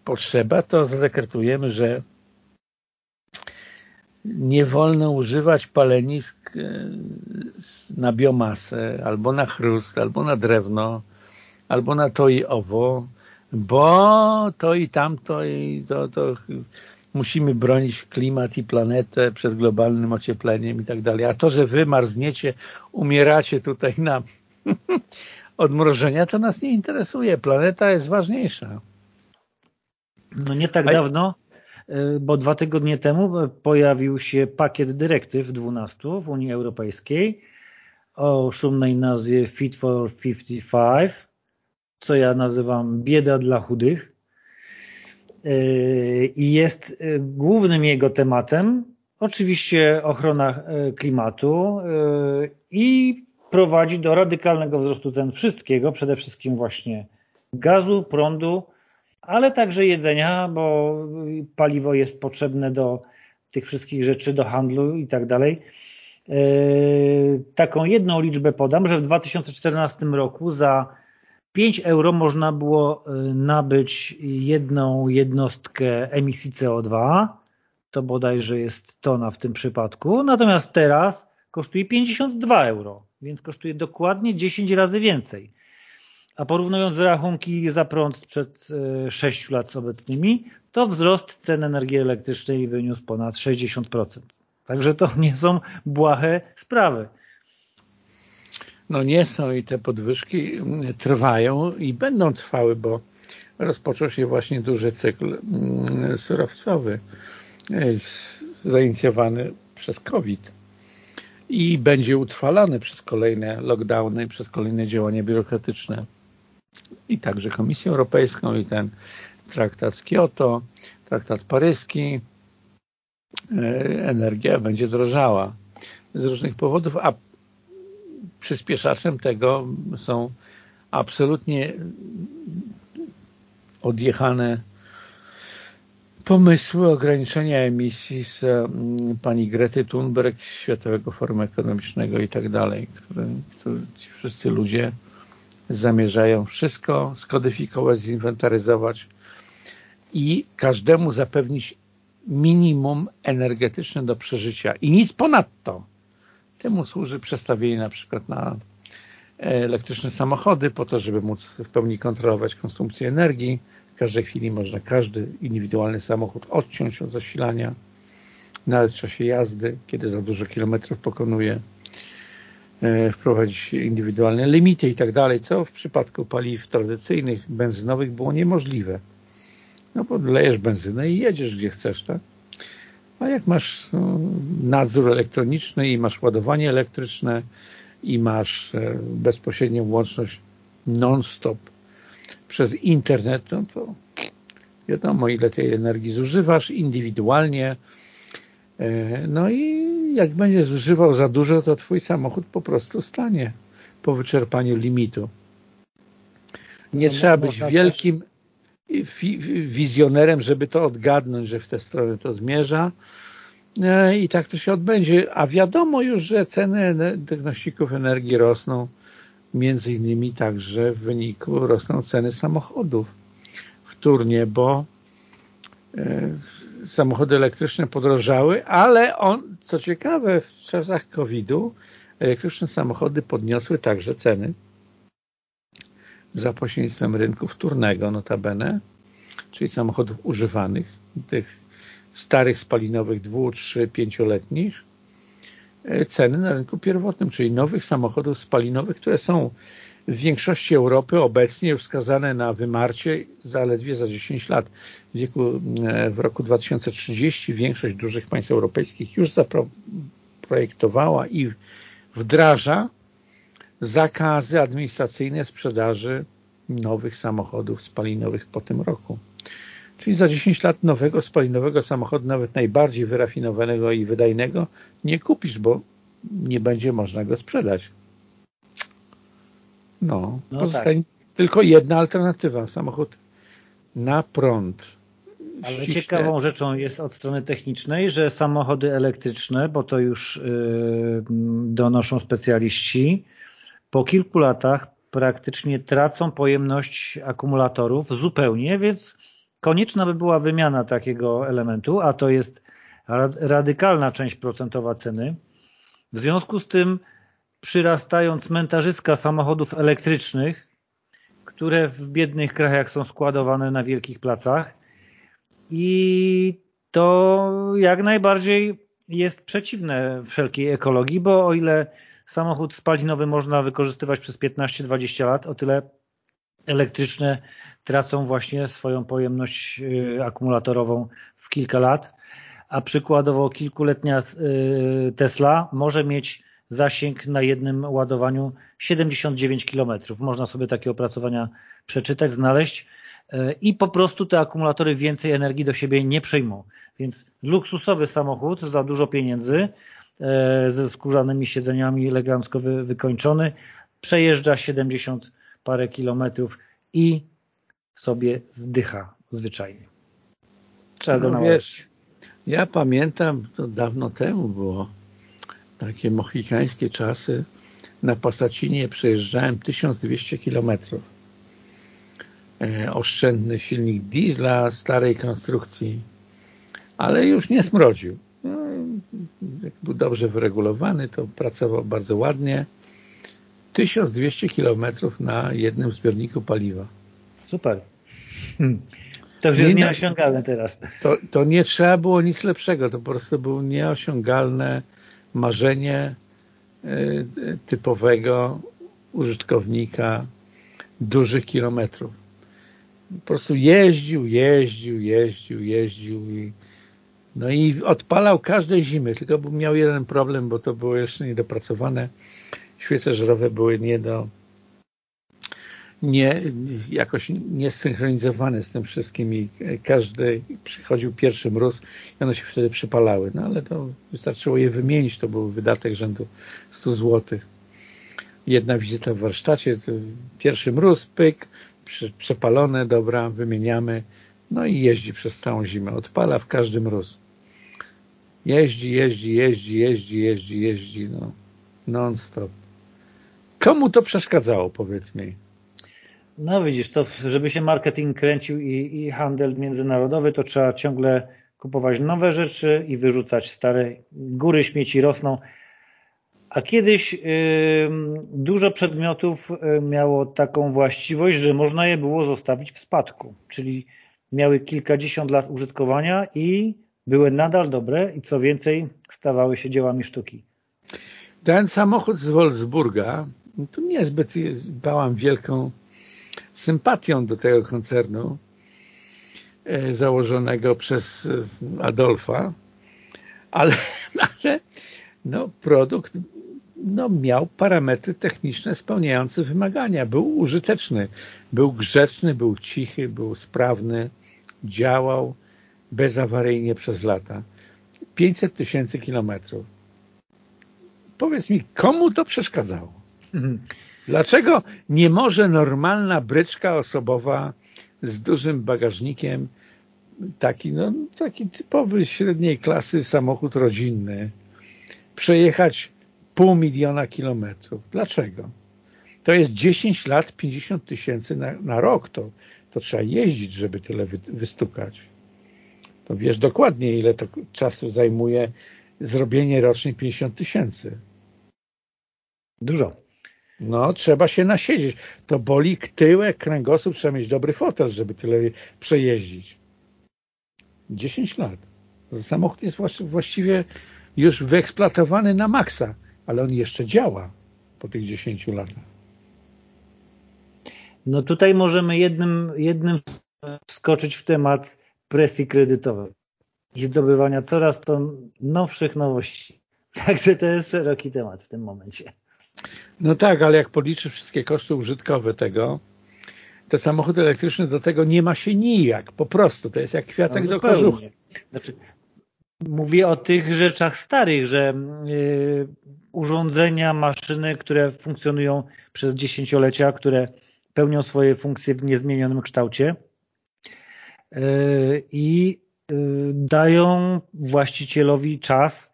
potrzeba, to zadekretujemy, że nie wolno używać palenisk e, na biomasę, albo na chrust, albo na drewno, albo na to i owo, bo to i tamto i to, to musimy bronić klimat i planetę przed globalnym ociepleniem i tak dalej. A to, że wy marzniecie, umieracie tutaj na odmrożenia, to nas nie interesuje. Planeta jest ważniejsza. No nie tak dawno, bo dwa tygodnie temu pojawił się pakiet dyrektyw 12 w Unii Europejskiej o szumnej nazwie Fit for 55, co ja nazywam bieda dla chudych. Y, I jest y, głównym jego tematem oczywiście ochrona klimatu i prowadzi do radykalnego wzrostu cen wszystkiego, przede wszystkim właśnie gazu, prądu, ale także jedzenia, bo paliwo jest potrzebne do tych wszystkich rzeczy, do handlu i tak dalej. E, taką jedną liczbę podam, że w 2014 roku za 5 euro można było e, nabyć jedną jednostkę emisji CO2, to bodajże jest tona w tym przypadku, natomiast teraz kosztuje 52 euro, więc kosztuje dokładnie 10 razy więcej. A porównując rachunki za prąd sprzed 6 e, lat z obecnymi, to wzrost cen energii elektrycznej wyniósł ponad 60%. Także to nie są błahe sprawy. No nie są i te podwyżki mm, trwają i będą trwały, bo rozpoczął się właśnie duży cykl mm, surowcowy e, zainicjowany przez COVID i będzie utrwalany przez kolejne lockdowny, przez kolejne działania biurokratyczne i także Komisję Europejską i ten traktat z Kyoto, traktat paryski, e, energia będzie drożała z różnych powodów, a przyspieszaczem tego są absolutnie odjechane pomysły ograniczenia emisji z mm, pani Grety Thunberg, Światowego Forum Ekonomicznego i tak dalej, które, które ci wszyscy ludzie zamierzają wszystko skodyfikować, zinwentaryzować i każdemu zapewnić minimum energetyczne do przeżycia i nic ponadto. Temu służy przestawienie na przykład na elektryczne samochody po to, żeby móc w pełni kontrolować konsumpcję energii. W każdej chwili można każdy indywidualny samochód odciąć od zasilania, nawet w czasie jazdy, kiedy za dużo kilometrów pokonuje. E, wprowadzić indywidualne limity i tak dalej, co w przypadku paliw tradycyjnych, benzynowych było niemożliwe. No bo lejesz benzynę i jedziesz gdzie chcesz, tak? A jak masz no, nadzór elektroniczny i masz ładowanie elektryczne i masz e, bezpośrednią łączność non-stop przez internet, no to wiadomo ile tej energii zużywasz indywidualnie. E, no i jak będziesz zużywał za dużo, to twój samochód po prostu stanie po wyczerpaniu limitu. Nie no, trzeba być wielkim wizjonerem, żeby to odgadnąć, że w tę stronę to zmierza e, i tak to się odbędzie. A wiadomo już, że ceny tych nośników energii rosną, między innymi także w wyniku rosną ceny samochodów wtórnie, bo e, samochody elektryczne podrożały, ale on, co ciekawe, w czasach COVID-u elektryczne samochody podniosły także ceny za pośrednictwem rynku wtórnego notabene, czyli samochodów używanych, tych starych spalinowych dwu, trzy, pięcioletnich, e, ceny na rynku pierwotnym, czyli nowych samochodów spalinowych, które są w większości Europy obecnie już skazane na wymarcie zaledwie za 10 lat. W, wieku, e, w roku 2030 większość dużych państw europejskich już zaprojektowała i wdraża zakazy administracyjne sprzedaży nowych samochodów spalinowych po tym roku. Czyli za 10 lat nowego spalinowego samochodu, nawet najbardziej wyrafinowanego i wydajnego, nie kupisz, bo nie będzie można go sprzedać. No, no pozostaje tak. tylko jedna alternatywa, samochód na prąd. Ale Ściśle. ciekawą rzeczą jest od strony technicznej, że samochody elektryczne, bo to już yy, donoszą specjaliści, po kilku latach praktycznie tracą pojemność akumulatorów zupełnie, więc konieczna by była wymiana takiego elementu, a to jest radykalna część procentowa ceny. W związku z tym przyrastają cmentarzyska samochodów elektrycznych, które w biednych krajach są składowane na wielkich placach. I to jak najbardziej jest przeciwne wszelkiej ekologii, bo o ile samochód spalinowy można wykorzystywać przez 15-20 lat, o tyle elektryczne tracą właśnie swoją pojemność y, akumulatorową w kilka lat, a przykładowo kilkuletnia y, Tesla może mieć zasięg na jednym ładowaniu 79 km. Można sobie takie opracowania przeczytać, znaleźć y, i po prostu te akumulatory więcej energii do siebie nie przejmą. Więc luksusowy samochód za dużo pieniędzy ze skórzanymi siedzeniami elegancko wykończony przejeżdża 70 parę kilometrów i sobie zdycha zwyczajnie. Trzeba go no wiesz, Ja pamiętam, to dawno temu było, takie mochikańskie czasy, na Passacinie przejeżdżałem 1200 kilometrów. E, oszczędny silnik diesla starej konstrukcji, ale już nie smrodził. No, jak był dobrze wyregulowany, to pracował bardzo ładnie. 1200 kilometrów na jednym zbiorniku paliwa. Super. Hmm. To już jest nieosiągalne teraz. To, to nie trzeba było nic lepszego. To po prostu było nieosiągalne marzenie y, typowego użytkownika dużych kilometrów. Po prostu jeździł, jeździł, jeździł, jeździł i no i odpalał każdej zimy, tylko miał jeden problem, bo to było jeszcze niedopracowane. Świece żarowe były nie do nie, jakoś niesynchronizowane z tym wszystkim i każdy przychodził pierwszy mróz i one się wtedy przypalały. No ale to wystarczyło je wymienić, to był wydatek rzędu 100 zł. Jedna wizyta w warsztacie, pierwszy mróz, pyk, przepalone, dobra, wymieniamy, no i jeździ przez całą zimę, odpala w każdy mróz. Jeździ, jeździ, jeździ, jeździ, jeździ, jeździ, no non stop. Komu to przeszkadzało, powiedz mi? No widzisz, to żeby się marketing kręcił i, i handel międzynarodowy, to trzeba ciągle kupować nowe rzeczy i wyrzucać stare. Góry śmieci rosną. A kiedyś y, dużo przedmiotów y, miało taką właściwość, że można je było zostawić w spadku. Czyli miały kilkadziesiąt lat użytkowania i były nadal dobre i co więcej stawały się dziełami sztuki. Ten samochód z Wolfsburga, to niezbyt bałam wielką sympatią do tego koncernu e, założonego przez e, Adolfa, ale, ale no, produkt no, miał parametry techniczne spełniające wymagania. Był użyteczny, był grzeczny, był cichy, był sprawny, działał bezawaryjnie przez lata. 500 tysięcy kilometrów. Powiedz mi, komu to przeszkadzało? Dlaczego nie może normalna bryczka osobowa z dużym bagażnikiem, taki, no, taki typowy średniej klasy samochód rodzinny, przejechać pół miliona kilometrów? Dlaczego? To jest 10 lat, 50 tysięcy na, na rok. To, to trzeba jeździć, żeby tyle wy, wystukać. To wiesz dokładnie, ile to czasu zajmuje zrobienie rocznie 50 tysięcy. Dużo. No, trzeba się nasiedzieć. To boli tyłek, kręgosłup, trzeba mieć dobry fotel, żeby tyle przejeździć. 10 lat. Samochód jest właściwie już wyeksploatowany na maksa, ale on jeszcze działa po tych 10 latach. No tutaj możemy jednym, jednym wskoczyć w temat presji kredytowej i zdobywania coraz to nowszych nowości. Także to jest szeroki temat w tym momencie. No tak, ale jak policzy wszystkie koszty użytkowe tego, to samochód elektryczny do tego nie ma się nijak, po prostu, to jest jak kwiatek no do kożucha. Znaczy, mówię o tych rzeczach starych, że y, urządzenia, maszyny, które funkcjonują przez dziesięciolecia, które pełnią swoje funkcje w niezmienionym kształcie y, i y, dają właścicielowi czas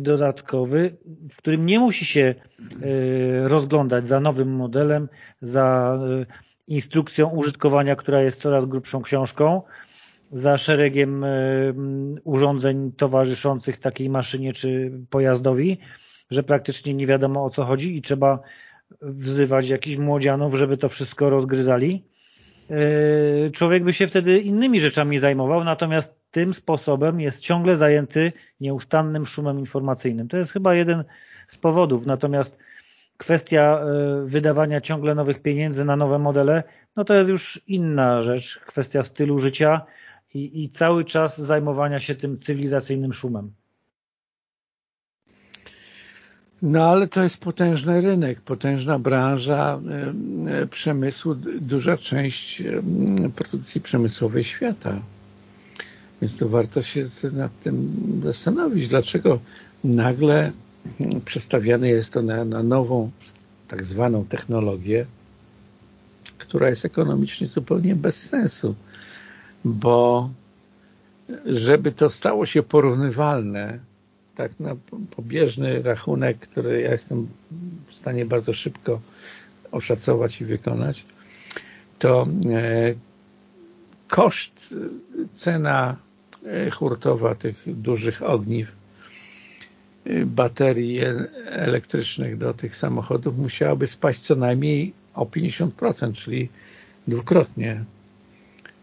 dodatkowy, w którym nie musi się e, rozglądać za nowym modelem, za e, instrukcją użytkowania, która jest coraz grubszą książką, za szeregiem urządzeń towarzyszących takiej maszynie czy pojazdowi, że praktycznie nie wiadomo o co chodzi i trzeba wzywać jakichś młodzianów, żeby to wszystko rozgryzali. człowiek by się wtedy innymi rzeczami zajmował, natomiast tym sposobem jest ciągle zajęty nieustannym szumem informacyjnym. To jest chyba jeden z powodów. Natomiast kwestia wydawania ciągle nowych pieniędzy na nowe modele, no to jest już inna rzecz, kwestia stylu życia i, i cały czas zajmowania się tym cywilizacyjnym szumem. No ale to jest potężny rynek, potężna branża e, e, przemysłu, duża część e, produkcji przemysłowej świata. Więc to warto się nad tym zastanowić, dlaczego nagle przestawiane jest to na, na nową tak zwaną technologię, która jest ekonomicznie zupełnie bez sensu, bo żeby to stało się porównywalne tak na pobieżny rachunek, który ja jestem w stanie bardzo szybko oszacować i wykonać, to e, koszt, cena e, hurtowa tych dużych ogniw e, baterii elektrycznych do tych samochodów musiałaby spaść co najmniej o 50%, czyli dwukrotnie.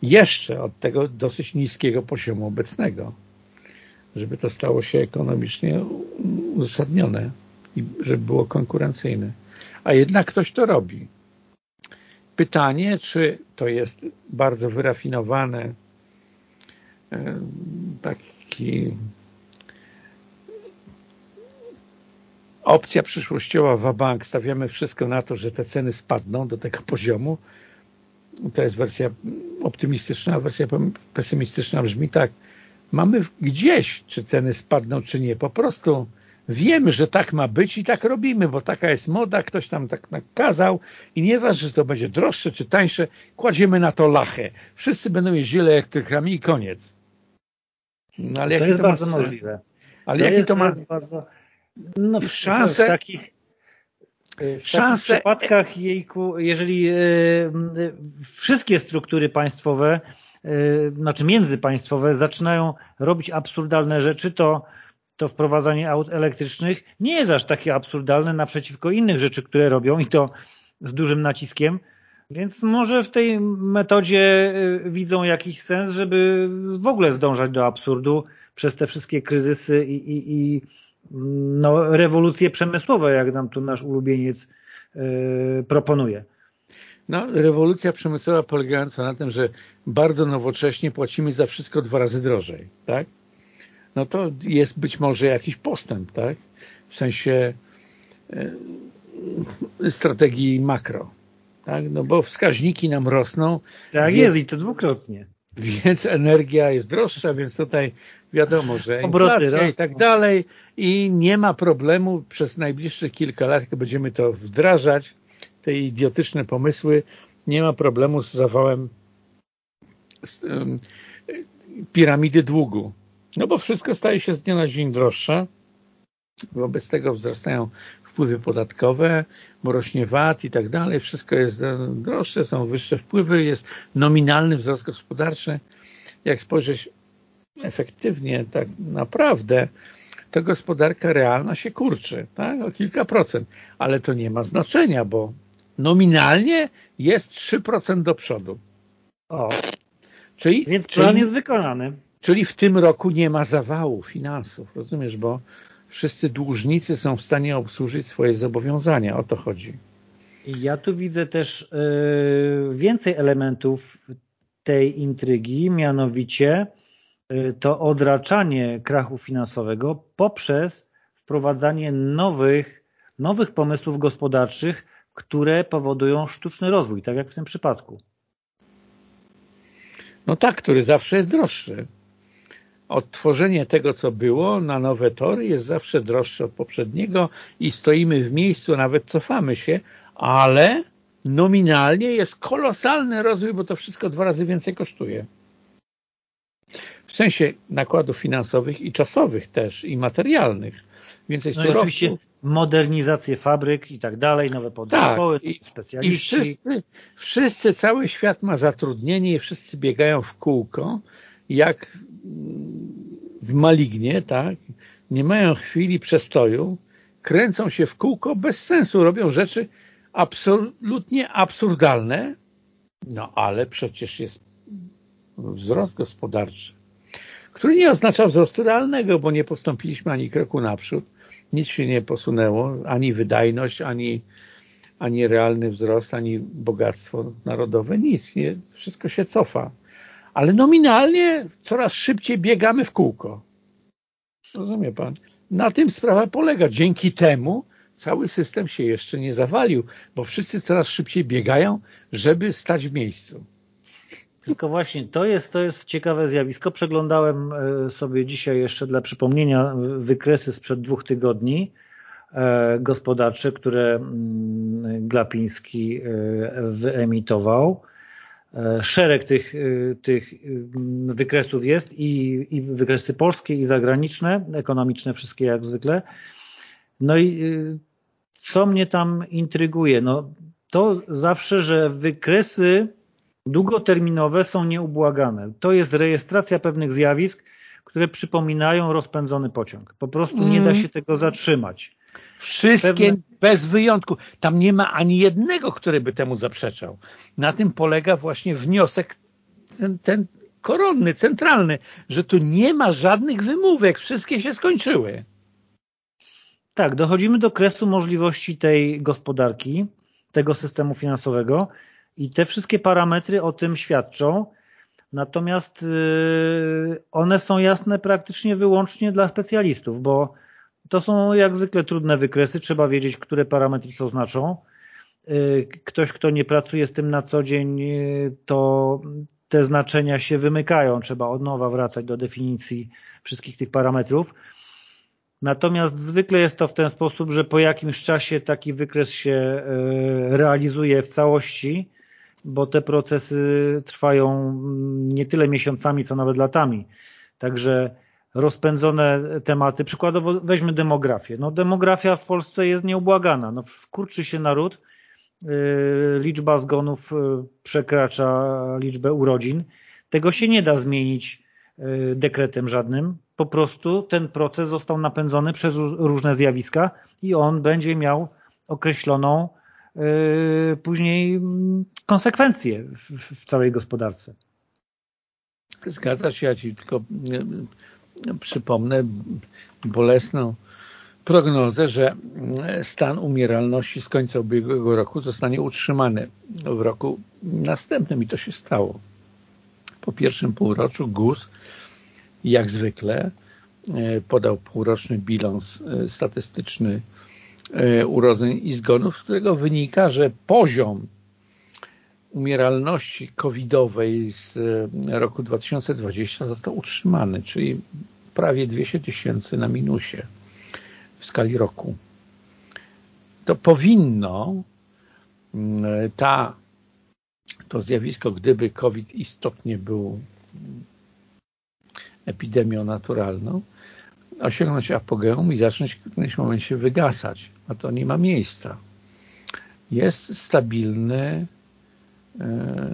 Jeszcze od tego dosyć niskiego poziomu obecnego żeby to stało się ekonomicznie uzasadnione i żeby było konkurencyjne. A jednak ktoś to robi. Pytanie, czy to jest bardzo wyrafinowane e, taki opcja przyszłościowa Wabank, stawiamy wszystko na to, że te ceny spadną do tego poziomu. To jest wersja optymistyczna, a wersja pesymistyczna brzmi tak, mamy gdzieś, czy ceny spadną, czy nie. Po prostu wiemy, że tak ma być i tak robimy, bo taka jest moda, ktoś tam tak nakazał i nieważne, że to będzie droższe czy tańsze, kładziemy na to lachę. Wszyscy będą jeździli elektrykami i koniec. No, ale to jest to bardzo ma... możliwe. Ale to jaki jest, to ma... bardzo... No, szanse... W takich, w szanse... przypadkach jejku, jeżeli yy, wszystkie struktury państwowe Y, znaczy międzypaństwowe zaczynają robić absurdalne rzeczy, to, to wprowadzanie aut elektrycznych nie jest aż takie absurdalne naprzeciwko innych rzeczy, które robią i to z dużym naciskiem. Więc może w tej metodzie y, widzą jakiś sens, żeby w ogóle zdążać do absurdu przez te wszystkie kryzysy i, i, i no, rewolucje przemysłowe, jak nam tu nasz ulubieniec yy, proponuje. No, rewolucja przemysłowa polegająca na tym, że bardzo nowocześnie płacimy za wszystko dwa razy drożej, tak? No to jest być może jakiś postęp, tak? W sensie e, strategii makro, tak? No bo wskaźniki nam rosną. Tak więc, jest i to dwukrotnie. Więc energia jest droższa, więc tutaj wiadomo, że inflacja i tak dalej i nie ma problemu przez najbliższe kilka lat, jak będziemy to wdrażać, te idiotyczne pomysły, nie ma problemu z zawałem piramidy długu. No bo wszystko staje się z dnia na dzień droższe. Wobec tego wzrastają wpływy podatkowe, bo rośnie VAT i tak dalej. Wszystko jest droższe, są wyższe wpływy, jest nominalny wzrost gospodarczy. Jak spojrzeć efektywnie, tak naprawdę, to gospodarka realna się kurczy, tak? o kilka procent. Ale to nie ma znaczenia, bo nominalnie jest 3% do przodu. O, czyli, Więc plan czyli, jest wykonany. Czyli w tym roku nie ma zawału finansów, rozumiesz, bo wszyscy dłużnicy są w stanie obsłużyć swoje zobowiązania, o to chodzi. Ja tu widzę też yy, więcej elementów tej intrygi, mianowicie yy, to odraczanie krachu finansowego poprzez wprowadzanie nowych, nowych pomysłów gospodarczych, które powodują sztuczny rozwój, tak jak w tym przypadku. No tak, który zawsze jest droższy. Odtworzenie tego, co było na nowe tory jest zawsze droższe od poprzedniego i stoimy w miejscu, nawet cofamy się, ale nominalnie jest kolosalny rozwój, bo to wszystko dwa razy więcej kosztuje. W sensie nakładów finansowych i czasowych też, i materialnych. Więcej no i oczywiście modernizację fabryk i tak dalej, nowe podzespoły, tak, specjaliści. I wszyscy, wszyscy, cały świat ma zatrudnienie i wszyscy biegają w kółko, jak w malignie, tak? Nie mają chwili przestoju, kręcą się w kółko bez sensu, robią rzeczy absolutnie absurdalne, No ale przecież jest wzrost gospodarczy, który nie oznacza wzrostu realnego, bo nie postąpiliśmy ani kroku naprzód, nic się nie posunęło, ani wydajność, ani, ani realny wzrost, ani bogactwo narodowe, nic, nie, wszystko się cofa. Ale nominalnie coraz szybciej biegamy w kółko. Rozumie pan? Na tym sprawa polega. Dzięki temu cały system się jeszcze nie zawalił, bo wszyscy coraz szybciej biegają, żeby stać w miejscu. Tylko właśnie to jest, to jest ciekawe zjawisko. Przeglądałem e, sobie dzisiaj jeszcze dla przypomnienia wykresy sprzed dwóch tygodni e, gospodarcze, które mm, Glapiński e, wyemitował. Szereg tych, tych mm, wykresów jest i, i wykresy polskie i zagraniczne, ekonomiczne wszystkie jak zwykle. No i co mnie tam intryguje? No to zawsze, że wykresy długoterminowe są nieubłagane. To jest rejestracja pewnych zjawisk, które przypominają rozpędzony pociąg. Po prostu nie da mm. się tego zatrzymać. Wszystkie Pewne... bez wyjątku. Tam nie ma ani jednego, który by temu zaprzeczał. Na tym polega właśnie wniosek ten, ten koronny, centralny, że tu nie ma żadnych wymówek. Wszystkie się skończyły. Tak, dochodzimy do kresu możliwości tej gospodarki, tego systemu finansowego i te wszystkie parametry o tym świadczą, natomiast y, one są jasne praktycznie wyłącznie dla specjalistów, bo to są jak zwykle trudne wykresy, trzeba wiedzieć, które parametry co znaczą. Y, ktoś, kto nie pracuje z tym na co dzień, y, to te znaczenia się wymykają, trzeba od nowa wracać do definicji wszystkich tych parametrów. Natomiast zwykle jest to w ten sposób, że po jakimś czasie taki wykres się realizuje w całości bo te procesy trwają mm, nie tyle miesiącami, co nawet latami. Także rozpędzone tematy, przykładowo weźmy demografię. No demografia w Polsce jest nieubłagana. No wkurczy się naród, yy, liczba zgonów yy, przekracza liczbę urodzin. Tego się nie da zmienić yy, dekretem żadnym. Po prostu ten proces został napędzony przez różne zjawiska i on będzie miał określoną później mm, konsekwencje w, w całej gospodarce. Zgadza się, ja Ci tylko przypomnę bolesną prognozę, że stan umieralności z końca ubiegłego roku zostanie utrzymany w roku następnym i to się stało. Po pierwszym półroczu GUS jak zwykle e, podał półroczny bilans e, statystyczny E, urodzeń i zgonów, z którego wynika, że poziom umieralności covidowej z e, roku 2020 został utrzymany, czyli prawie 200 tysięcy na minusie w skali roku. To powinno mm, ta, to zjawisko, gdyby COVID istotnie był epidemią naturalną, osiągnąć apogeum i zacząć w którymś momencie wygasać a to nie ma miejsca. Jest stabilny,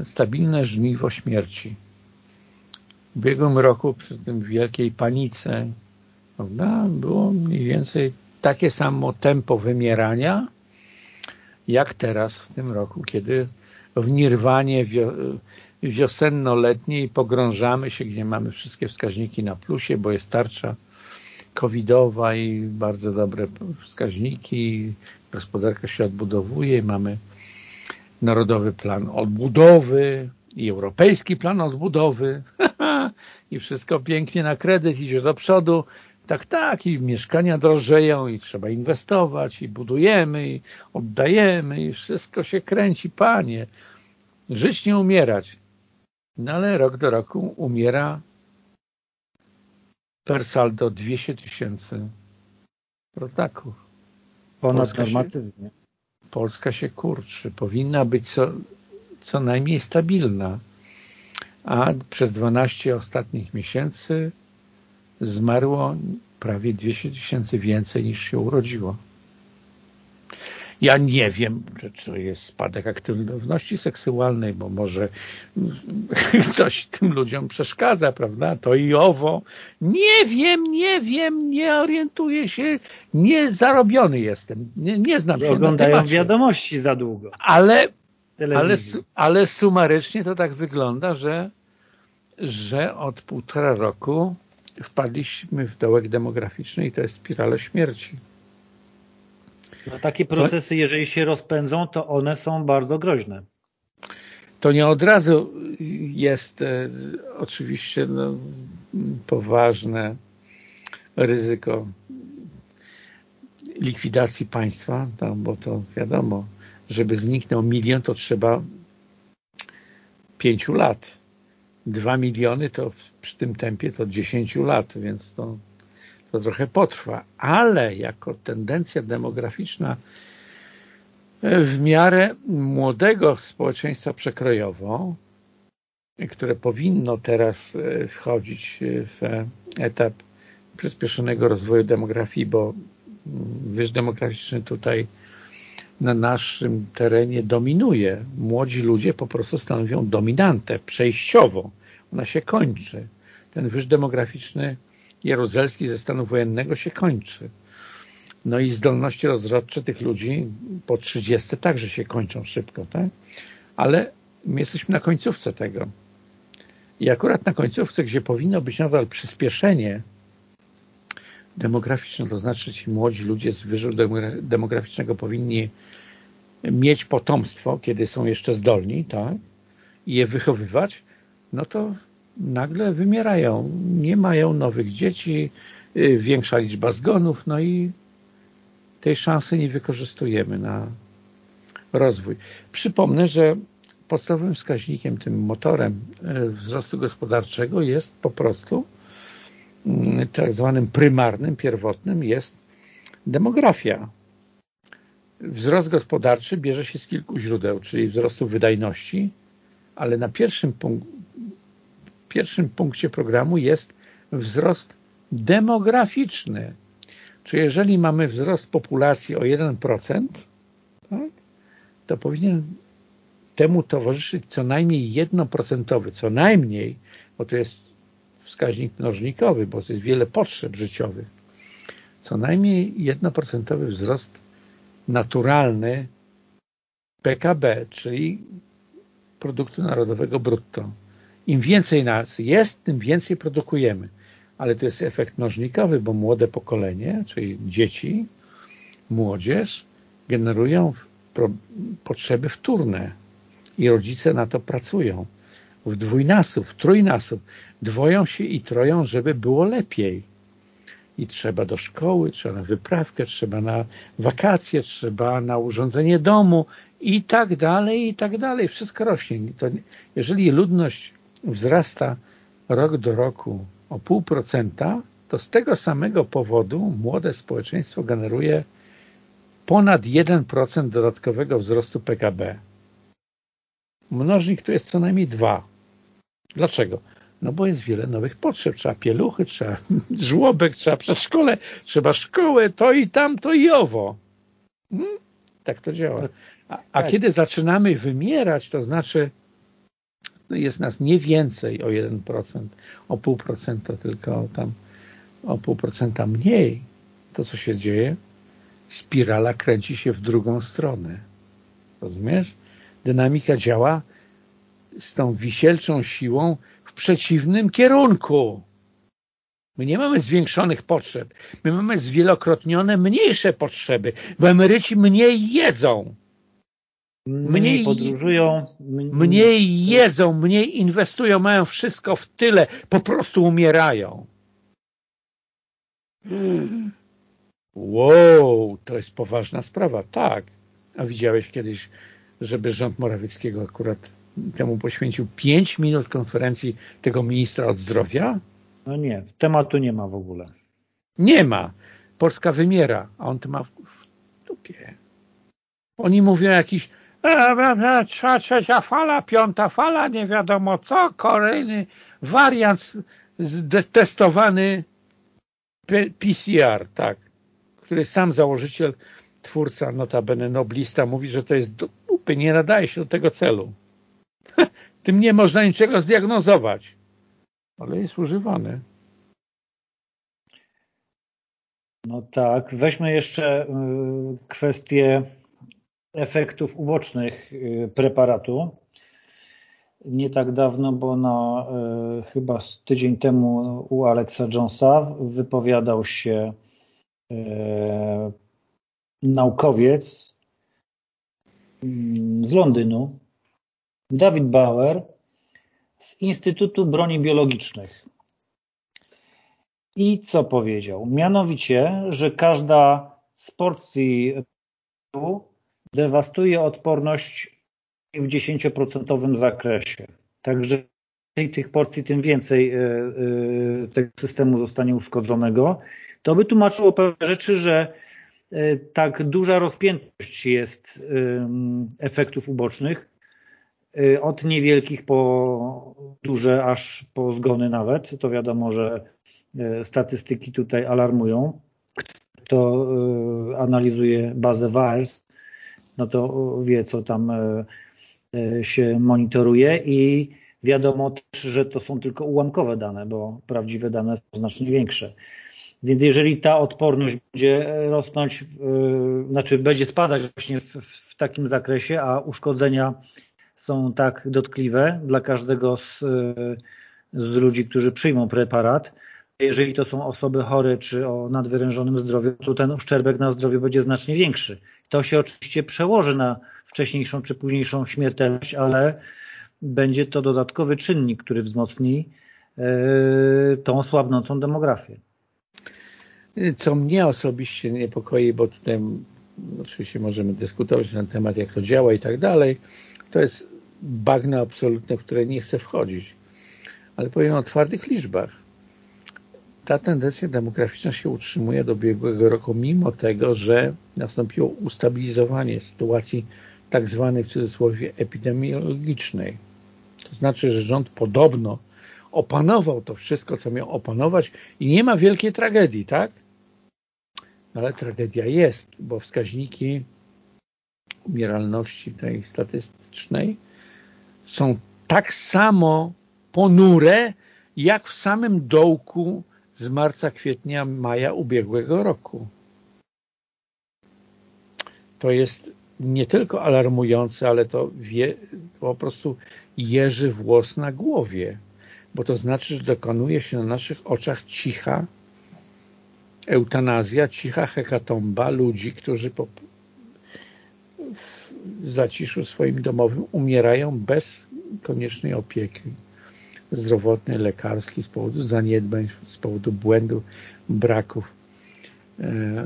stabilne żniwo śmierci. W ubiegłym roku przy tym wielkiej panice prawda, było mniej więcej takie samo tempo wymierania, jak teraz w tym roku, kiedy w nirwanie wiosenno-letniej pogrążamy się, gdzie mamy wszystkie wskaźniki na plusie, bo jest tarcza covidowa i bardzo dobre wskaźniki, gospodarka się odbudowuje, mamy Narodowy Plan Odbudowy i Europejski Plan Odbudowy i wszystko pięknie na kredyt idzie do przodu. Tak, tak, i mieszkania drożeją i trzeba inwestować i budujemy i oddajemy i wszystko się kręci, panie. Żyć nie umierać. No ale rok do roku umiera per saldo 200 tysięcy rotaków. Ponad normatywnie. Polska się kurczy. Powinna być co, co najmniej stabilna. A przez 12 ostatnich miesięcy zmarło prawie 200 tysięcy więcej niż się urodziło. Ja nie wiem, czy to jest spadek aktywności seksualnej, bo może coś tym ludziom przeszkadza, prawda? To i owo. Nie wiem, nie wiem, nie orientuję się, nie zarobiony jestem, nie, nie znam się Oglądają wiadomości za długo. Ale ale, ale sumarycznie to tak wygląda, że, że od półtora roku wpadliśmy w dołek demograficzny i to jest spirala śmierci. No, takie procesy, jeżeli się rozpędzą, to one są bardzo groźne. To nie od razu jest e, oczywiście no, poważne ryzyko likwidacji państwa, tam, bo to wiadomo, żeby zniknął milion, to trzeba pięciu lat. Dwa miliony to przy tym tempie to dziesięciu lat, więc to, to trochę potrwa. Ale jako tendencja demograficzna w miarę młodego społeczeństwa przekrojowo, które powinno teraz e, wchodzić w etap przyspieszonego rozwoju demografii, bo wyż demograficzny tutaj na naszym terenie dominuje. Młodzi ludzie po prostu stanowią dominantę przejściowo. Ona się kończy. Ten wyż demograficzny jaruzelski ze stanu wojennego się kończy. No i zdolności rozrodcze tych ludzi po 30 także się kończą szybko, tak? Ale my jesteśmy na końcówce tego. I akurat na końcówce, gdzie powinno być nadal przyspieszenie demograficzne, to znaczy ci młodzi ludzie z wyżu demograficznego powinni mieć potomstwo, kiedy są jeszcze zdolni, tak? I je wychowywać, no to nagle wymierają. Nie mają nowych dzieci, y, większa liczba zgonów, no i tej szansy nie wykorzystujemy na rozwój. Przypomnę, że podstawowym wskaźnikiem, tym motorem y, wzrostu gospodarczego jest po prostu mm, tak zwanym prymarnym, pierwotnym jest demografia wzrost gospodarczy bierze się z kilku źródeł, czyli wzrostu wydajności, ale na pierwszym, pierwszym punkcie programu jest wzrost demograficzny. Czyli jeżeli mamy wzrost populacji o 1%, tak, to powinien temu towarzyszyć co najmniej 1%, co najmniej, bo to jest wskaźnik mnożnikowy, bo to jest wiele potrzeb życiowych, co najmniej 1% wzrost naturalny PKB, czyli produktu narodowego brutto. Im więcej nas jest, tym więcej produkujemy. Ale to jest efekt mnożnikowy, bo młode pokolenie, czyli dzieci, młodzież, generują potrzeby wtórne i rodzice na to pracują. W dwójnasób, w trójnasób. Dwoją się i troją, żeby było lepiej i trzeba do szkoły, trzeba na wyprawkę, trzeba na wakacje, trzeba na urządzenie domu i tak dalej, i tak dalej. Wszystko rośnie. To, jeżeli ludność wzrasta rok do roku o pół procenta, to z tego samego powodu młode społeczeństwo generuje ponad 1% dodatkowego wzrostu PKB. Mnożnik tu jest co najmniej 2. Dlaczego? No bo jest wiele nowych potrzeb. Trzeba pieluchy, trzeba żłobek, trzeba przedszkole, trzeba szkołę, to i tam, to i owo. Hmm? Tak to działa. A, a tak. kiedy zaczynamy wymierać, to znaczy jest nas nie więcej o 1%, o pół procenta, tylko tam o pół procenta mniej. To, co się dzieje, spirala kręci się w drugą stronę. Rozumiesz? Dynamika działa z tą wisielczą siłą w przeciwnym kierunku. My nie mamy zwiększonych potrzeb. My mamy zwielokrotnione mniejsze potrzeby, bo emeryci mniej jedzą. Mniej podróżują. Mniej jedzą, mniej inwestują, mają wszystko w tyle. Po prostu umierają. Wow, to jest poważna sprawa. Tak. A widziałeś kiedyś, żeby rząd Morawieckiego akurat temu poświęcił 5 minut konferencji tego ministra od zdrowia? No nie, tematu nie ma w ogóle. Nie ma. Polska wymiera, a on to ma w dupie. Oni mówią jakiś trzecia fala, piąta fala, nie wiadomo co, kolejny wariant testowany PCR, tak, który sam założyciel, twórca, notabene noblista, mówi, że to jest dupy, nie nadaje się do tego celu. Tym nie można niczego zdiagnozować, ale jest używany. No tak, weźmy jeszcze y, kwestię efektów ubocznych preparatu. Nie tak dawno, bo na chyba tydzień temu u Alexa Jonesa wypowiadał się naukowiec mm, z Londynu, David Bauer z Instytutu Broni Biologicznych. I co powiedział? Mianowicie, że każda z porcji dewastuje odporność w 10% zakresie. Także tych porcji, tym więcej e, e, tego systemu zostanie uszkodzonego. To by tłumaczyło pewne rzeczy, że e, tak duża rozpiętość jest efektów ubocznych, od niewielkich po duże, aż po zgony nawet. To wiadomo, że statystyki tutaj alarmują. Kto analizuje bazę WAERS, no to wie, co tam się monitoruje i wiadomo też, że to są tylko ułamkowe dane, bo prawdziwe dane są znacznie większe. Więc jeżeli ta odporność będzie rosnąć, znaczy będzie spadać właśnie w, w takim zakresie, a uszkodzenia są tak dotkliwe dla każdego z, z ludzi, którzy przyjmą preparat, jeżeli to są osoby chore czy o nadwyrężonym zdrowiu, to ten uszczerbek na zdrowiu będzie znacznie większy. To się oczywiście przełoży na wcześniejszą czy późniejszą śmiertelność, ale będzie to dodatkowy czynnik, który wzmocni yy, tą słabnącą demografię. Co mnie osobiście niepokoi, bo tutaj oczywiście możemy dyskutować na temat, jak to działa i tak dalej, to jest bagno absolutne, w które nie chcę wchodzić. Ale powiem o twardych liczbach. Ta tendencja demograficzna się utrzymuje do ubiegłego roku, mimo tego, że nastąpiło ustabilizowanie sytuacji tak zwanej w cudzysłowie epidemiologicznej. To znaczy, że rząd podobno opanował to wszystko, co miał opanować i nie ma wielkiej tragedii, tak? Ale tragedia jest, bo wskaźniki umieralności tej statystycznej są tak samo ponure, jak w samym dołku z marca, kwietnia, maja ubiegłego roku. To jest nie tylko alarmujące, ale to wie, po prostu jeży włos na głowie, bo to znaczy, że dokonuje się na naszych oczach cicha eutanazja, cicha hekatomba ludzi, którzy po, w zaciszu swoim domowym umierają bez koniecznej opieki zdrowotnej, lekarskiej z powodu zaniedbań, z powodu błędów, braków e,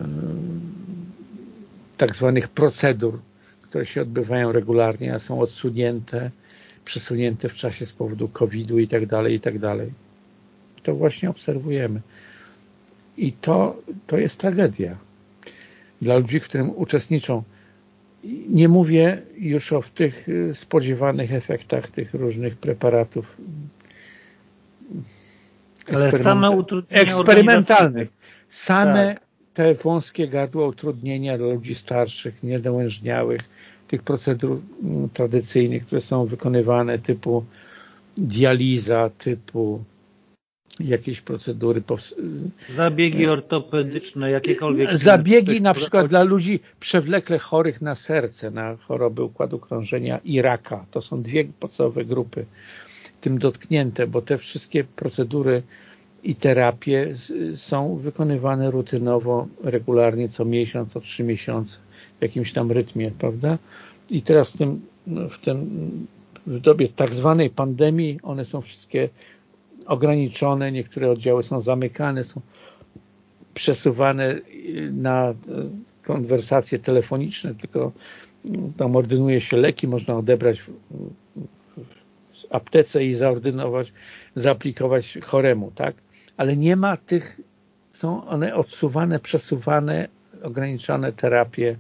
tak zwanych procedur, które się odbywają regularnie, a są odsunięte, przesunięte w czasie z powodu COVID-u i tak dalej, i tak dalej. To właśnie obserwujemy. I to, to jest tragedia dla ludzi, w którym uczestniczą. Nie mówię już o tych spodziewanych efektach tych różnych preparatów ale same utrudnienia eksperymentalnych. Same tak. te wąskie gardła utrudnienia dla ludzi starszych, niedołężniałych, tych procedur mm, tradycyjnych, które są wykonywane typu dializa, typu jakieś procedury. Zabiegi ortopedyczne, jakiekolwiek. Zabiegi na przykład dla ludzi przewlekle chorych na serce, na choroby układu krążenia i raka. To są dwie podstawowe grupy tym dotknięte, bo te wszystkie procedury i terapie są wykonywane rutynowo, regularnie, co miesiąc, co trzy miesiące, w jakimś tam rytmie, prawda? I teraz w tym, no, w tym w dobie tak zwanej pandemii one są wszystkie ograniczone, niektóre oddziały są zamykane, są przesuwane na konwersacje telefoniczne, tylko tam ordynuje się leki, można odebrać aptece i zaordynować, zaaplikować choremu, tak? Ale nie ma tych, są one odsuwane, przesuwane, ograniczane terapie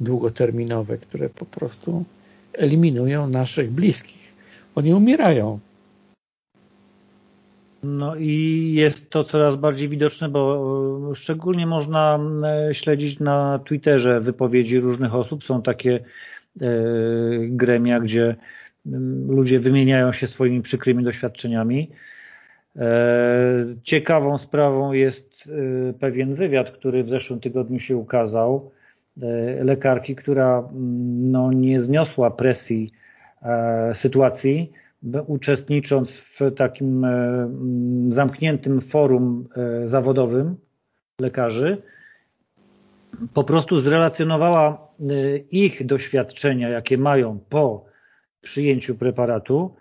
długoterminowe, które po prostu eliminują naszych bliskich. Oni umierają. No i jest to coraz bardziej widoczne, bo szczególnie można e, śledzić na Twitterze wypowiedzi różnych osób. Są takie e, gremia, gdzie ludzie wymieniają się swoimi przykrymi doświadczeniami. E, ciekawą sprawą jest pewien wywiad, który w zeszłym tygodniu się ukazał lekarki, która mm, no, nie zniosła presji sytuacji, uczestnicząc w takim mm, zamkniętym forum zawodowym lekarzy, po prostu zrelacjonowała ich doświadczenia, jakie mają po przyjęciu preparatu,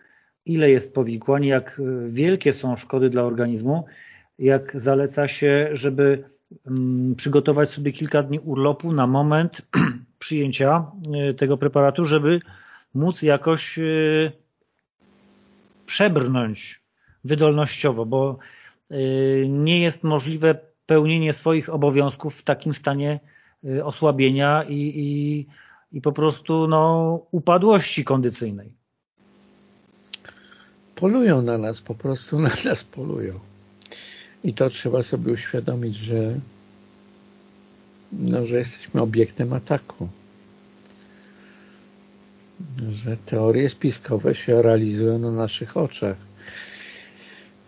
ile jest powikłań, jak wielkie są szkody dla organizmu, jak zaleca się, żeby mm, przygotować sobie kilka dni urlopu na moment przyjęcia e, tego preparatu, żeby móc jakoś e, przebrnąć wydolnościowo, bo e, nie jest możliwe pełnienie swoich obowiązków w takim stanie osłabienia i, i, i po prostu no, upadłości kondycyjnej. Polują na nas, po prostu na nas polują. I to trzeba sobie uświadomić, że, no, że jesteśmy obiektem ataku. Że teorie spiskowe się realizują na naszych oczach.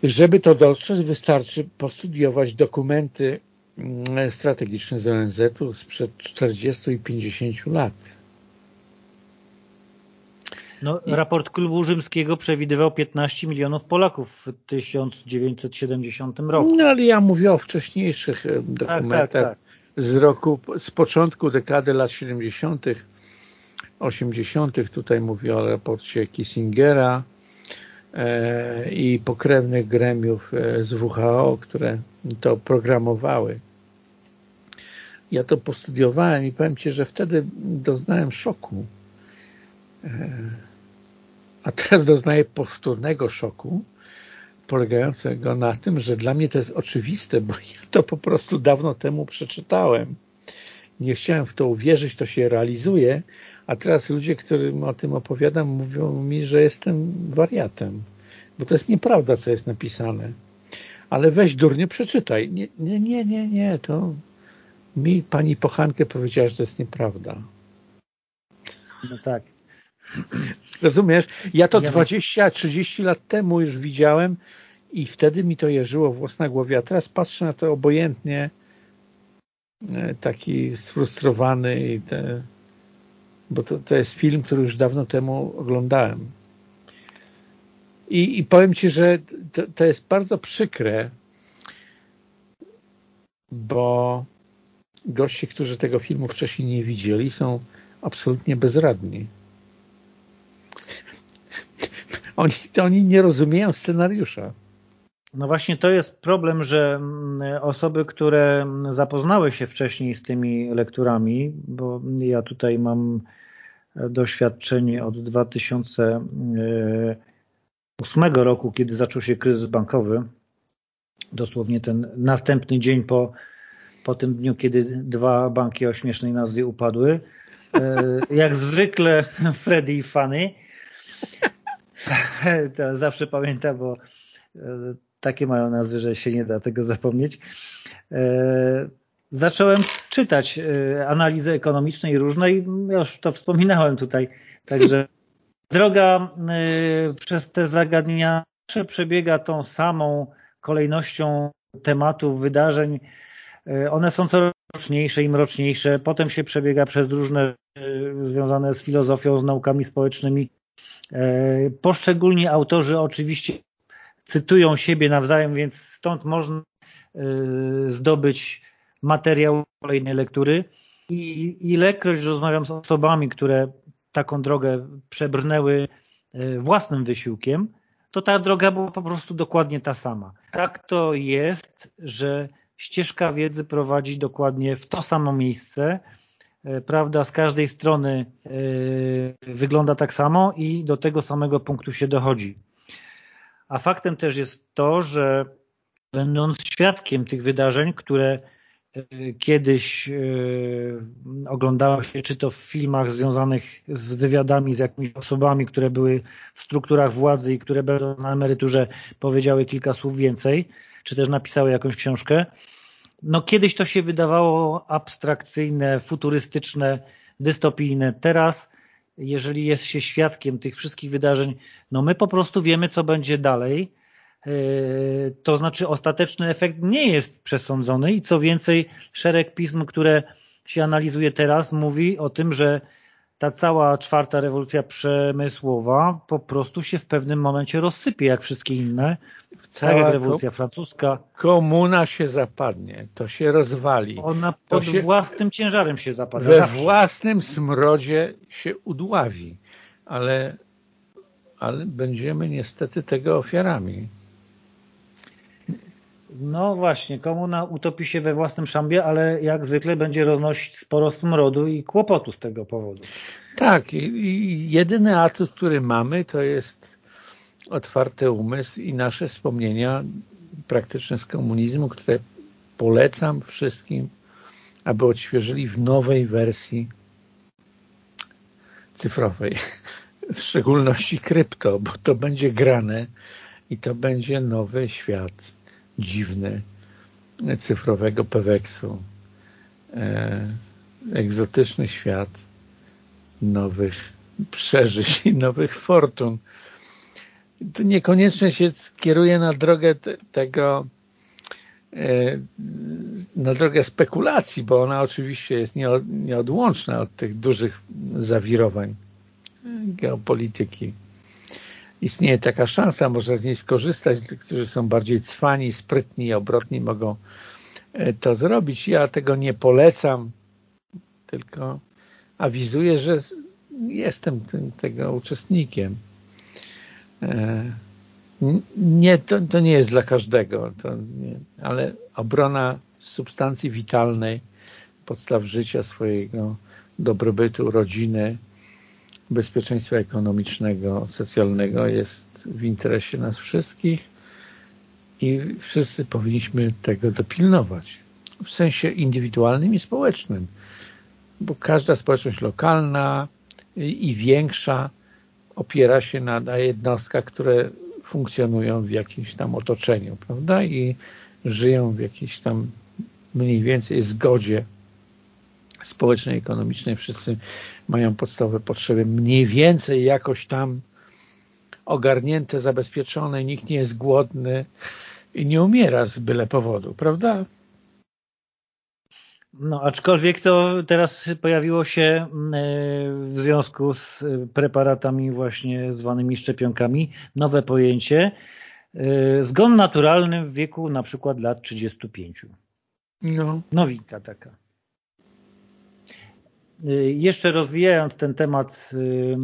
Żeby to dostrzec, wystarczy postudiować dokumenty mm, strategiczne z ONZ-u sprzed 40 i 50 lat no, raport Klubu Rzymskiego przewidywał 15 milionów Polaków w 1970 roku. No ale ja mówię o wcześniejszych e, dokumentach tak, tak, tak. z roku, z początku dekady lat 70., 80. Tutaj mówię o raporcie Kissingera e, i pokrewnych gremiów e, z WHO, które to programowały. Ja to postudiowałem i powiem Ci, że wtedy doznałem szoku a teraz doznaję powtórnego szoku, polegającego na tym, że dla mnie to jest oczywiste, bo ja to po prostu dawno temu przeczytałem. Nie chciałem w to uwierzyć, to się realizuje, a teraz ludzie, którym o tym opowiadam, mówią mi, że jestem wariatem, bo to jest nieprawda, co jest napisane. Ale weź durnie przeczytaj. Nie, nie, nie, nie, nie, to mi pani Pochankę powiedziała, że to jest nieprawda. No tak. Rozumiesz? Ja to ja 20-30 lat temu już widziałem i wtedy mi to jeżyło włos na głowie, a teraz patrzę na to obojętnie e, taki sfrustrowany i te, bo to, to jest film, który już dawno temu oglądałem. I, i powiem Ci, że to, to jest bardzo przykre, bo goście, którzy tego filmu wcześniej nie widzieli, są absolutnie bezradni. Oni, oni nie rozumieją scenariusza. No właśnie to jest problem, że mm, osoby, które zapoznały się wcześniej z tymi lekturami, bo ja tutaj mam doświadczenie od 2008 roku, kiedy zaczął się kryzys bankowy, dosłownie ten następny dzień po, po tym dniu, kiedy dwa banki o śmiesznej nazwie upadły. E, jak zwykle Freddy i Fanny to zawsze pamiętam, bo e, takie mają nazwy, że się nie da tego zapomnieć. E, zacząłem czytać e, analizy ekonomiczne i różne i już to wspominałem tutaj. Także droga przez te zagadnienia przebiega tą samą kolejnością tematów, wydarzeń. One są coraz mroczniejsze i mroczniejsze. Potem się przebiega przez różne związane z filozofią, z naukami społecznymi poszczególni autorzy oczywiście cytują siebie nawzajem, więc stąd można e, zdobyć materiał kolejnej lektury. I ilekroć rozmawiam z osobami, które taką drogę przebrnęły e, własnym wysiłkiem, to ta droga była po prostu dokładnie ta sama. Tak to jest, że ścieżka wiedzy prowadzi dokładnie w to samo miejsce, E, prawda, z każdej strony e, wygląda tak samo i do tego samego punktu się dochodzi. A faktem też jest to, że będąc świadkiem tych wydarzeń, które e, kiedyś oglądało się, czy to w filmach związanych z wywiadami z jakimiś osobami, które były w strukturach władzy i które będą na emeryturze powiedziały kilka słów więcej, czy też napisały jakąś książkę, no kiedyś to się wydawało abstrakcyjne, futurystyczne, dystopijne. Teraz, jeżeli jest się świadkiem tych wszystkich wydarzeń, no my po prostu wiemy, co będzie dalej. E, to znaczy ostateczny efekt nie jest przesądzony i co więcej, szereg pism, które się analizuje teraz, mówi o tym, że ta cała czwarta rewolucja przemysłowa po prostu się w pewnym momencie rozsypie, jak wszystkie inne. Cała tak jak rewolucja francuska. Komuna się zapadnie, to się rozwali. Ona pod się, własnym ciężarem się zapada. We zawsze. własnym smrodzie się udławi, ale, ale będziemy niestety tego ofiarami. No właśnie, komuna utopi się we własnym szambie, ale jak zwykle będzie roznosić sporo smrodu i kłopotu z tego powodu. Tak, i jedyny atut, który mamy, to jest otwarty umysł i nasze wspomnienia praktyczne z komunizmu, które polecam wszystkim, aby odświeżyli w nowej wersji cyfrowej, w szczególności krypto, bo to będzie grane i to będzie nowy świat dziwny cyfrowego peweksu. E, egzotyczny świat nowych przeżyć i nowych fortun. To niekoniecznie się skieruje na drogę te, tego e, na drogę spekulacji, bo ona oczywiście jest nieodłączna od tych dużych zawirowań geopolityki istnieje taka szansa, może z niej skorzystać, którzy są bardziej cwani, sprytni, obrotni mogą e, to zrobić. Ja tego nie polecam, tylko awizuję, że jestem tym, tego uczestnikiem. E, nie, to, to nie jest dla każdego, nie, ale obrona substancji witalnej, podstaw życia swojego, dobrobytu, rodziny, bezpieczeństwa ekonomicznego, socjalnego jest w interesie nas wszystkich i wszyscy powinniśmy tego dopilnować w sensie indywidualnym i społecznym, bo każda społeczność lokalna i większa opiera się na, na jednostkach, które funkcjonują w jakimś tam otoczeniu, prawda? I żyją w jakiejś tam mniej więcej zgodzie społecznej, ekonomicznej. Wszyscy mają podstawowe potrzeby mniej więcej jakoś tam ogarnięte, zabezpieczone, nikt nie jest głodny i nie umiera z byle powodu, prawda? No, aczkolwiek to teraz pojawiło się e, w związku z preparatami właśnie zwanymi szczepionkami nowe pojęcie e, zgon naturalny w wieku na przykład lat 35. No. Nowinka taka. Y, jeszcze rozwijając ten temat y,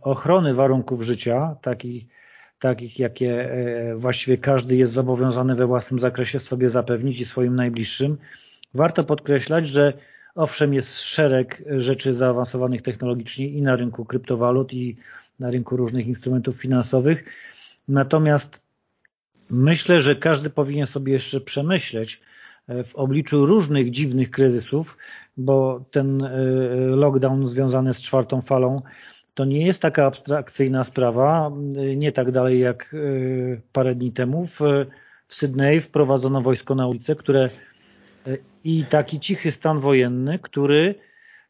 ochrony warunków życia, takich, takich jakie e, właściwie każdy jest zobowiązany we własnym zakresie sobie zapewnić i swoim najbliższym, warto podkreślać, że owszem jest szereg rzeczy zaawansowanych technologicznie i na rynku kryptowalut i na rynku różnych instrumentów finansowych, natomiast myślę, że każdy powinien sobie jeszcze przemyśleć, w obliczu różnych dziwnych kryzysów, bo ten e, lockdown związany z czwartą falą to nie jest taka abstrakcyjna sprawa, nie tak dalej jak e, parę dni temu. W, w Sydney wprowadzono wojsko na ulicę, które e, i taki cichy stan wojenny, który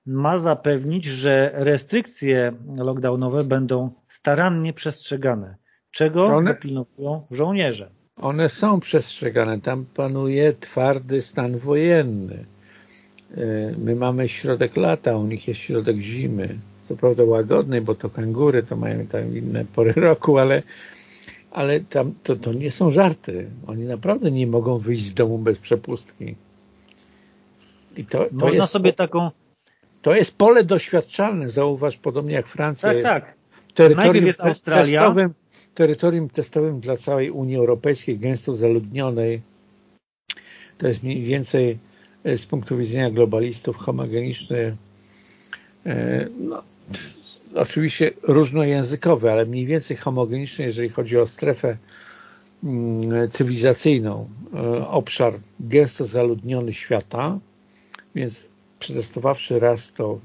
ma zapewnić, że restrykcje lockdownowe będą starannie przestrzegane, czego One... dopilnowują żołnierze. One są przestrzegane. Tam panuje twardy stan wojenny. E, my mamy środek lata, u nich jest środek zimy. Co prawda łagodny, bo to kangury to mają tam inne pory roku, ale, ale tam to, to nie są żarty. Oni naprawdę nie mogą wyjść z domu bez przepustki. I to, to Można jest, sobie taką... To jest pole doświadczalne, zauważ, podobnie jak Francja. Tak, tak. Najpierw jest Australia. Testowym, terytorium testowym dla całej Unii Europejskiej, gęsto zaludnionej. To jest mniej więcej e, z punktu widzenia globalistów homogeniczny, e, no, oczywiście różnojęzykowy, ale mniej więcej homogeniczny, jeżeli chodzi o strefę mm, cywilizacyjną, e, obszar gęsto zaludniony świata, więc przetestowawszy raz to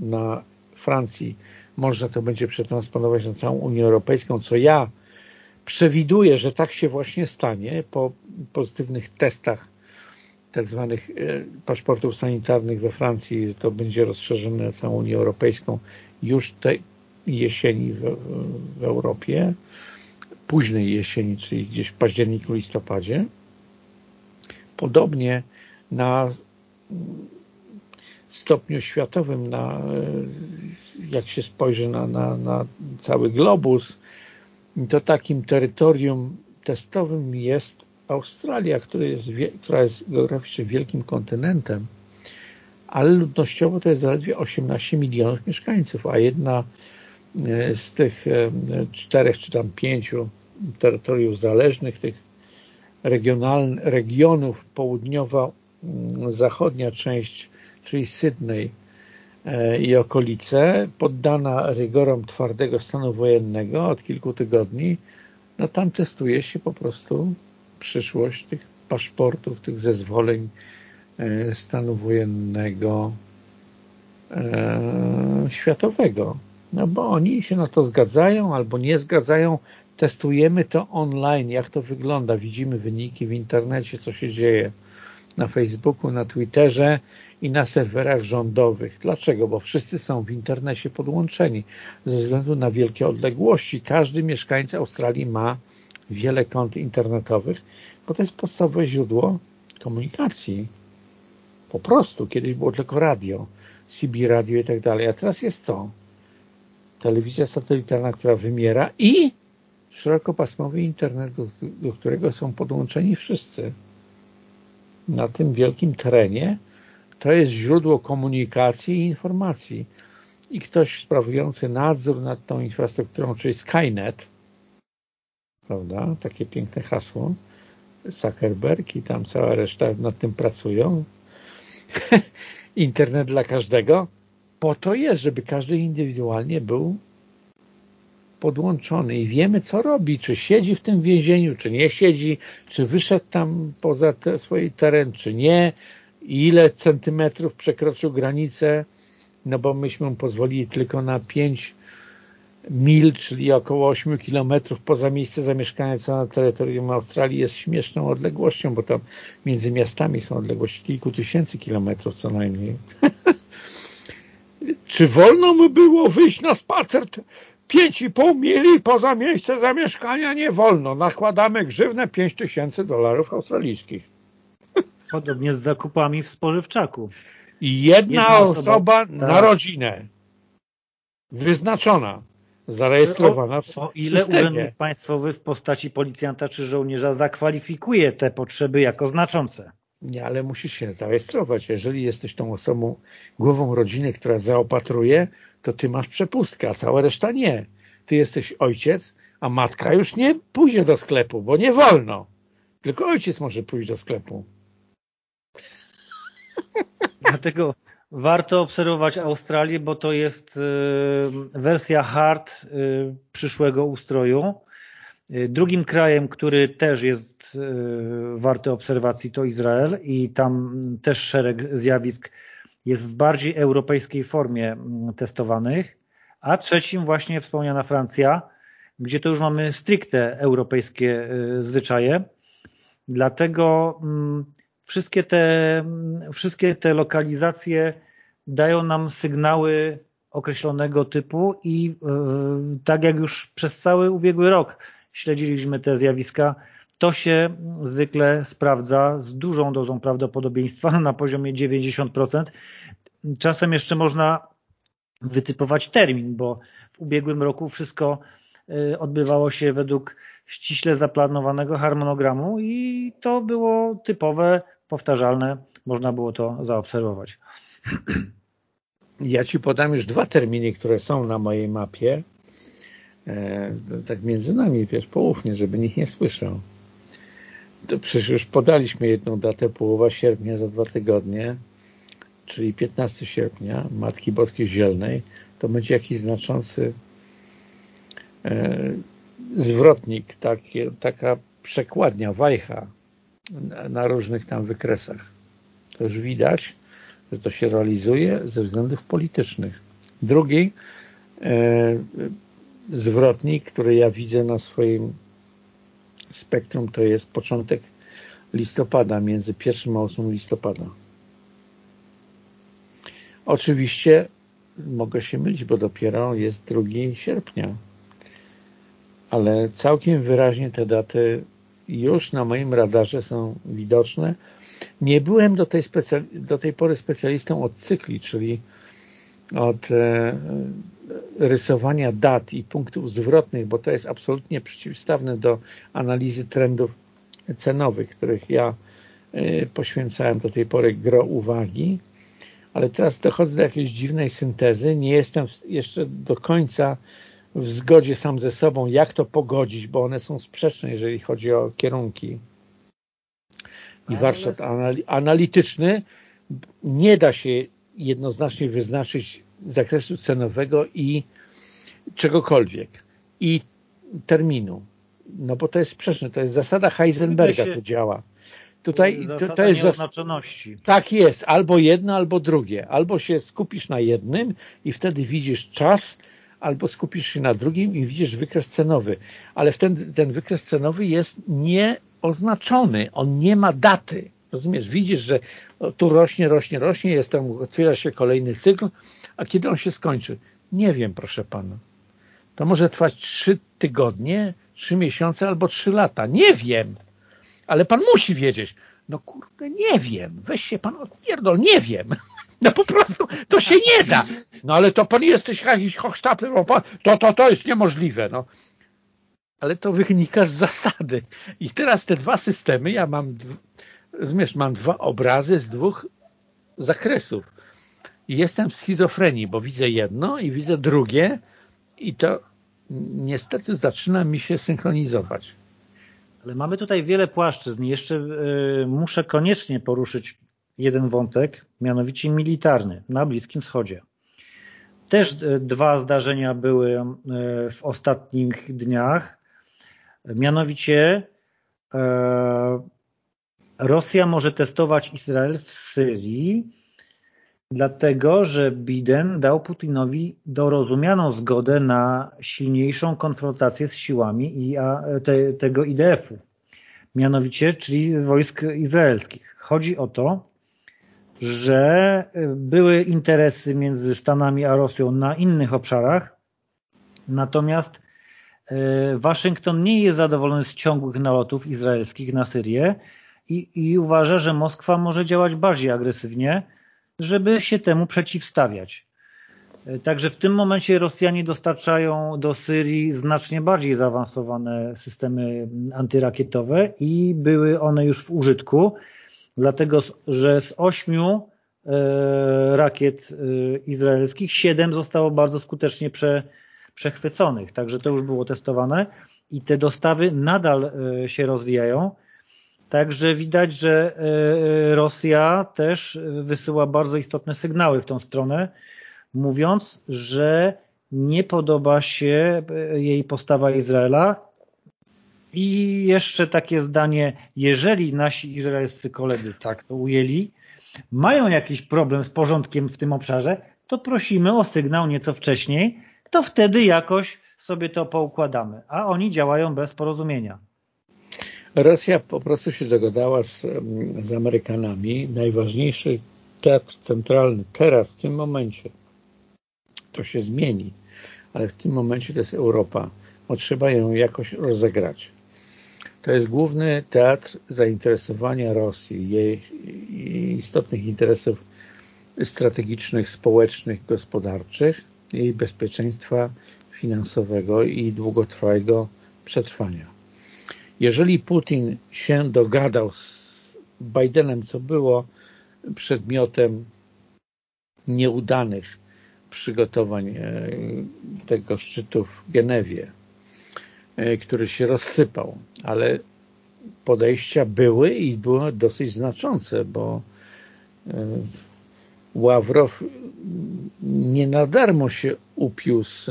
na Francji można to będzie przetransponować na całą Unię Europejską, co ja przewiduję, że tak się właśnie stanie po pozytywnych testach tak zwanych e, paszportów sanitarnych we Francji, to będzie rozszerzone na całą Unię Europejską już tej jesieni w, w Europie, późnej jesieni, czyli gdzieś w październiku, listopadzie. Podobnie na stopniu światowym, na, jak się spojrzy na, na, na cały globus, to takim terytorium testowym jest Australia, która jest, która jest geograficznie wielkim kontynentem, ale ludnościowo to jest zaledwie 18 milionów mieszkańców, a jedna e, z tych e, czterech czy tam pięciu terytoriów zależnych, tych regionalnych, regionów południowo-zachodnia część, czyli Sydney i okolice, poddana rygorom twardego stanu wojennego od kilku tygodni, no tam testuje się po prostu przyszłość tych paszportów, tych zezwoleń e, stanu wojennego e, światowego. No bo oni się na to zgadzają albo nie zgadzają. Testujemy to online, jak to wygląda. Widzimy wyniki w internecie, co się dzieje na Facebooku, na Twitterze i na serwerach rządowych. Dlaczego? Bo wszyscy są w internecie podłączeni. Ze względu na wielkie odległości. Każdy mieszkańca Australii ma wiele kont internetowych, bo to jest podstawowe źródło komunikacji. Po prostu. Kiedyś było tylko radio, CB radio i tak dalej. A teraz jest co? Telewizja satelitarna, która wymiera i szerokopasmowy internet, do, do którego są podłączeni wszyscy. Na tym wielkim terenie to jest źródło komunikacji i informacji. I ktoś sprawujący nadzór nad tą infrastrukturą, czyli Skynet, prawda? Takie piękne hasło. Zuckerberg i tam cała reszta nad tym pracują. Internet dla każdego. Po to jest, żeby każdy indywidualnie był podłączony i wiemy, co robi, czy siedzi w tym więzieniu, czy nie siedzi, czy wyszedł tam poza te, swój teren, czy nie, ile centymetrów przekroczył granicę, no bo myśmy mu pozwolili tylko na 5 mil, czyli około 8 kilometrów poza miejsce zamieszkania, co na terytorium Australii jest śmieszną odległością, bo tam między miastami są odległości kilku tysięcy kilometrów co najmniej. Czy wolno mu było wyjść na spacer 5,5 mili poza miejsce zamieszkania? Nie wolno. Nakładamy grzywnę 5 tysięcy dolarów australijskich. Podobnie z zakupami w spożywczaku. Jedna, jedna osoba, osoba tak. na rodzinę wyznaczona zarejestrowana w o, o ile urzędnik państwowy w postaci policjanta czy żołnierza zakwalifikuje te potrzeby jako znaczące. Nie, ale musisz się zarejestrować. Jeżeli jesteś tą osobą, głową rodziny, która zaopatruje, to ty masz przepustkę, a cała reszta nie. Ty jesteś ojciec, a matka już nie pójdzie do sklepu, bo nie wolno. Tylko ojciec może pójść do sklepu. Dlatego Warto obserwować Australię, bo to jest y, wersja hard y, przyszłego ustroju. Y, drugim krajem, który też jest warty obserwacji to Izrael i tam też szereg zjawisk jest w bardziej europejskiej formie mm, testowanych, a trzecim właśnie wspomniana Francja, gdzie to już mamy stricte europejskie zwyczaje. Dlatego mm, wszystkie te, wszystkie te lokalizacje dają nam sygnały określonego typu i yy, tak jak już przez cały ubiegły rok śledziliśmy te zjawiska, to się zwykle sprawdza z dużą dozą prawdopodobieństwa na poziomie 90%. Czasem jeszcze można wytypować termin, bo w ubiegłym roku wszystko y, odbywało się według ściśle zaplanowanego harmonogramu i to było typowe powtarzalne, można było to zaobserwować. Ja Ci podam już dwa terminy, które są na mojej mapie. E, tak między nami, wiesz, poufnie, żeby nikt nie słyszał. To przecież już podaliśmy jedną datę, połowa sierpnia za dwa tygodnie, czyli 15 sierpnia, Matki Boskiej Zielnej. To będzie jakiś znaczący e, zwrotnik, takie, taka przekładnia, wajcha na różnych tam wykresach. To już widać, że to się realizuje ze względów politycznych. Drugi e, zwrotnik, który ja widzę na swoim spektrum, to jest początek listopada, między 1 a 8 listopada. Oczywiście mogę się mylić, bo dopiero jest 2 sierpnia, ale całkiem wyraźnie te daty już na moim radarze są widoczne. Nie byłem do tej, do tej pory specjalistą od cykli, czyli od e, rysowania dat i punktów zwrotnych, bo to jest absolutnie przeciwstawne do analizy trendów cenowych, których ja e, poświęcałem do tej pory gro uwagi, ale teraz dochodzę do jakiejś dziwnej syntezy, nie jestem jeszcze do końca w zgodzie sam ze sobą, jak to pogodzić, bo one są sprzeczne, jeżeli chodzi o kierunki. I warsztat analityczny nie da się jednoznacznie wyznaczyć zakresu cenowego i czegokolwiek. I terminu. No bo to jest sprzeczne, to jest zasada Heisenberga, to działa. Tutaj to, to jest nieoznaczoności. Tak jest, albo jedno, albo drugie. Albo się skupisz na jednym i wtedy widzisz czas, albo skupisz się na drugim i widzisz wykres cenowy. Ale ten, ten wykres cenowy jest nieoznaczony, on nie ma daty. Rozumiesz, widzisz, że tu rośnie, rośnie, rośnie, jest tam, otwiera się kolejny cykl, a kiedy on się skończy? Nie wiem, proszę pana. To może trwać trzy tygodnie, trzy miesiące albo trzy lata. Nie wiem. Ale pan musi wiedzieć. No kurde, nie wiem. Weź się pan odpierdol, nie wiem. No po prostu to się nie da. No ale to pan jesteś jakiś hochsztapler, to, to, to jest niemożliwe. No. Ale to wynika z zasady. I teraz te dwa systemy, ja mam, rozumiesz, mam dwa obrazy z dwóch zakresów. I jestem w schizofrenii, bo widzę jedno i widzę drugie i to niestety zaczyna mi się synchronizować. Ale mamy tutaj wiele płaszczyzn. Jeszcze y, muszę koniecznie poruszyć jeden wątek, mianowicie militarny na Bliskim Wschodzie. Też y, dwa zdarzenia były y, w ostatnich dniach. Mianowicie Rosja może testować Izrael w Syrii dlatego, że Biden dał Putinowi dorozumianą zgodę na silniejszą konfrontację z siłami tego IDF-u, mianowicie, czyli wojsk izraelskich. Chodzi o to, że były interesy między Stanami a Rosją na innych obszarach, natomiast e, Waszyngton nie jest zadowolony z ciągłych nalotów izraelskich na Syrię i, i uważa, że Moskwa może działać bardziej agresywnie, żeby się temu przeciwstawiać. E, także w tym momencie Rosjanie dostarczają do Syrii znacznie bardziej zaawansowane systemy antyrakietowe i były one już w użytku, dlatego że z ośmiu e, rakiet e, izraelskich siedem zostało bardzo skutecznie prze, przechwyconych, także to już było testowane i te dostawy nadal się rozwijają. Także widać, że e, Rosja też wysyła bardzo istotne sygnały w tą stronę, mówiąc, że nie podoba się e, jej postawa Izraela. I jeszcze takie zdanie, jeżeli nasi izraelscy koledzy tak to ujęli, mają jakiś problem z porządkiem w tym obszarze, to prosimy o sygnał nieco wcześniej, to wtedy jakoś sobie to poukładamy, a oni działają bez porozumienia. Rosja po prostu się dogadała z, z Amerykanami. Najważniejszy teatr centralny teraz, w tym momencie, to się zmieni, ale w tym momencie to jest Europa. Bo trzeba ją jakoś rozegrać. To jest główny teatr zainteresowania Rosji, jej istotnych interesów strategicznych, społecznych, gospodarczych, jej bezpieczeństwa finansowego i długotrwałego przetrwania. Jeżeli Putin się dogadał z Bidenem, co było przedmiotem nieudanych przygotowań e, tego szczytu w Genewie, e, który się rozsypał, ale podejścia były i były dosyć znaczące, bo e, Ławrow nie na darmo się upił z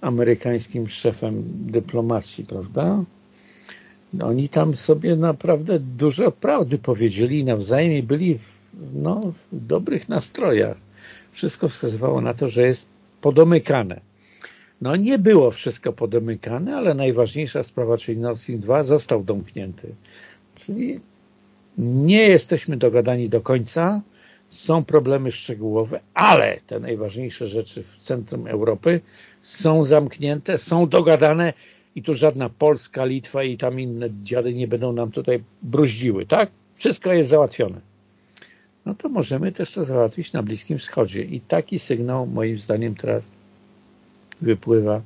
amerykańskim szefem dyplomacji, prawda? Oni tam sobie naprawdę dużo prawdy powiedzieli i nawzajem byli w, no, w dobrych nastrojach. Wszystko wskazywało na to, że jest podomykane. No nie było wszystko podomykane, ale najważniejsza sprawa, czyli Nord Stream 2 został domknięty. Czyli nie jesteśmy dogadani do końca, są problemy szczegółowe, ale te najważniejsze rzeczy w centrum Europy są zamknięte, są dogadane i tu żadna Polska, Litwa i tam inne dziady nie będą nam tutaj bruździły, tak? Wszystko jest załatwione. No to możemy też to załatwić na Bliskim Wschodzie i taki sygnał moim zdaniem teraz wypływa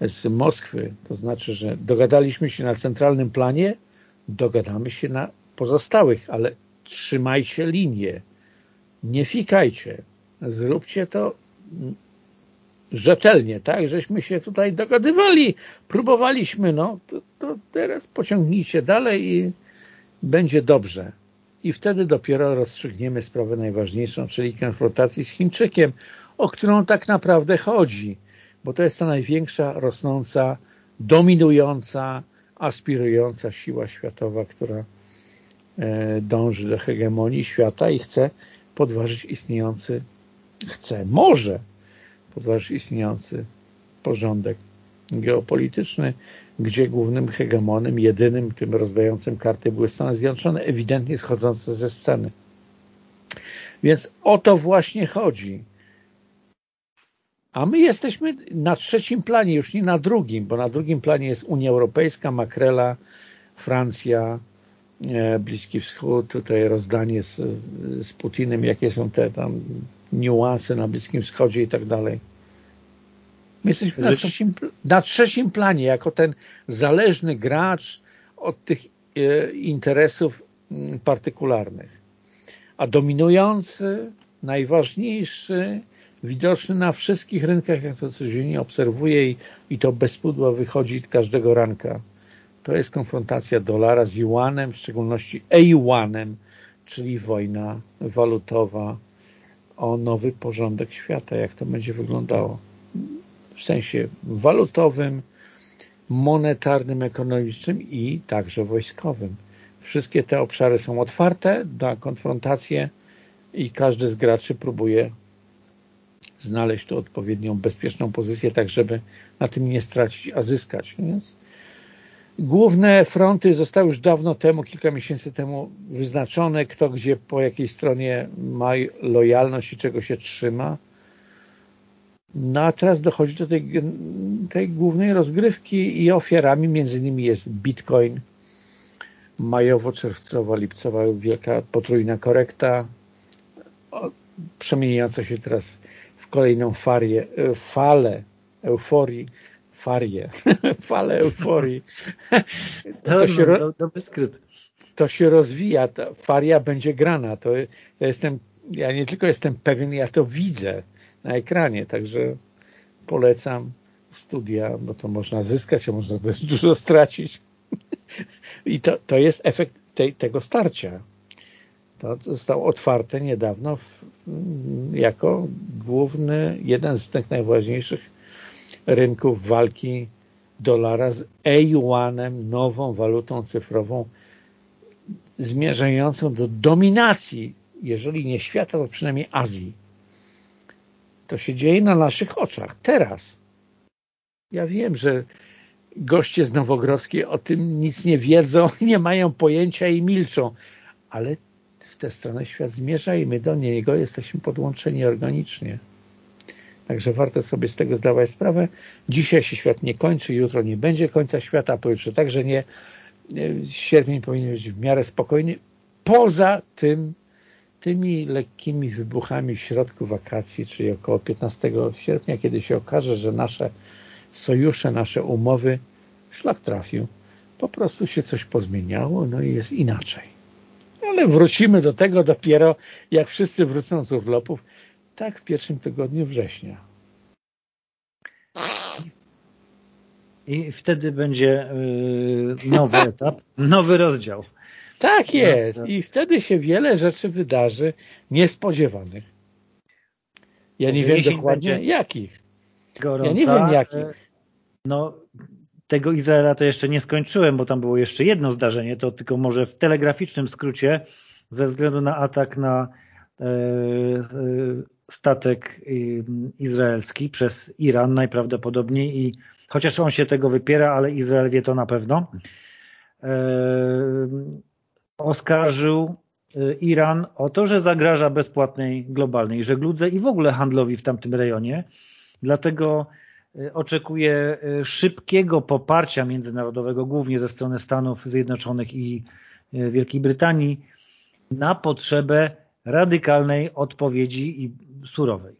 z Moskwy. To znaczy, że dogadaliśmy się na centralnym planie, dogadamy się na pozostałych, ale trzymajcie linię, nie fikajcie, zróbcie to rzetelnie, tak, żeśmy się tutaj dogadywali, próbowaliśmy, no, to, to teraz pociągnijcie dalej i będzie dobrze. I wtedy dopiero rozstrzygniemy sprawę najważniejszą, czyli konfrontacji z Chińczykiem, o którą tak naprawdę chodzi, bo to jest ta największa, rosnąca, dominująca, aspirująca siła światowa, która e, dąży do hegemonii świata i chce podważyć istniejący, chce, może podważyć istniejący porządek geopolityczny, gdzie głównym hegemonem, jedynym tym rozdającym karty były Stany Zjednoczone, ewidentnie schodzące ze sceny. Więc o to właśnie chodzi. A my jesteśmy na trzecim planie, już nie na drugim, bo na drugim planie jest Unia Europejska, Makrela, Francja, e, Bliski Wschód, tutaj rozdanie z, z Putinem, jakie są te tam niuanse na Bliskim Wschodzie i tak dalej. My jesteśmy na trzecim, na trzecim planie, jako ten zależny gracz od tych e, interesów mm, partykularnych. A dominujący, najważniejszy, widoczny na wszystkich rynkach, jak to codziennie obserwuję i, i to bez pudła wychodzi każdego ranka. To jest konfrontacja dolara z juanem, w szczególności e-juanem, czyli wojna walutowa o nowy porządek świata, jak to będzie wyglądało w sensie walutowym, monetarnym, ekonomicznym i także wojskowym. Wszystkie te obszary są otwarte na konfrontację i każdy z graczy próbuje znaleźć tu odpowiednią bezpieczną pozycję, tak żeby na tym nie stracić, a zyskać. Więc główne fronty zostały już dawno temu, kilka miesięcy temu wyznaczone, kto gdzie po jakiej stronie ma lojalność i czego się trzyma. No a teraz dochodzi do tej, tej głównej rozgrywki i ofiarami między innymi jest Bitcoin, majowo, czerwcowa, lipcowa, wielka potrójna korekta, przemieniająca się teraz w kolejną farię, e, falę euforii, farię, falę euforii. To, się, ro... to się rozwija, ta faria będzie grana. To ja jestem, ja nie tylko jestem pewien, ja to widzę na ekranie, także polecam studia, bo to można zyskać, a można też dużo stracić. I to, to jest efekt tej, tego starcia. To zostało otwarte niedawno w, jako główny, jeden z tych najważniejszych rynków walki dolara z e-yuanem, nową walutą cyfrową, zmierzającą do dominacji, jeżeli nie świata, to przynajmniej Azji. To się dzieje na naszych oczach, teraz. Ja wiem, że goście z Nowogrodzkiej o tym nic nie wiedzą, nie mają pojęcia i milczą, ale w tę stronę świat zmierza i my do niego jesteśmy podłączeni organicznie. Także warto sobie z tego zdawać sprawę. Dzisiaj się świat nie kończy, jutro nie będzie końca świata, pojutrze także nie. Sierpień powinien być w miarę spokojny. Poza tym tymi lekkimi wybuchami w środku wakacji, czyli około 15 sierpnia, kiedy się okaże, że nasze sojusze, nasze umowy szlak trafił. Po prostu się coś pozmieniało, no i jest inaczej. Ale wrócimy do tego dopiero, jak wszyscy wrócą z urlopów, tak w pierwszym tygodniu września. I wtedy będzie y, nowy etap, nowy rozdział. Tak no, jest. I wtedy się wiele rzeczy wydarzy niespodziewanych. Ja nie wiem dokładnie jakich. Gorąca. Ja nie wiem jakich. No, tego Izraela to jeszcze nie skończyłem, bo tam było jeszcze jedno zdarzenie, to tylko może w telegraficznym skrócie, ze względu na atak na e, e, statek e, izraelski przez Iran najprawdopodobniej i chociaż on się tego wypiera, ale Izrael wie to na pewno. E, oskarżył y, Iran o to, że zagraża bezpłatnej globalnej żegludze i w ogóle handlowi w tamtym rejonie. Dlatego oczekuje szybkiego poparcia międzynarodowego, głównie ze strony Stanów Zjednoczonych i Wielkiej Brytanii, na potrzebę radykalnej odpowiedzi i surowej.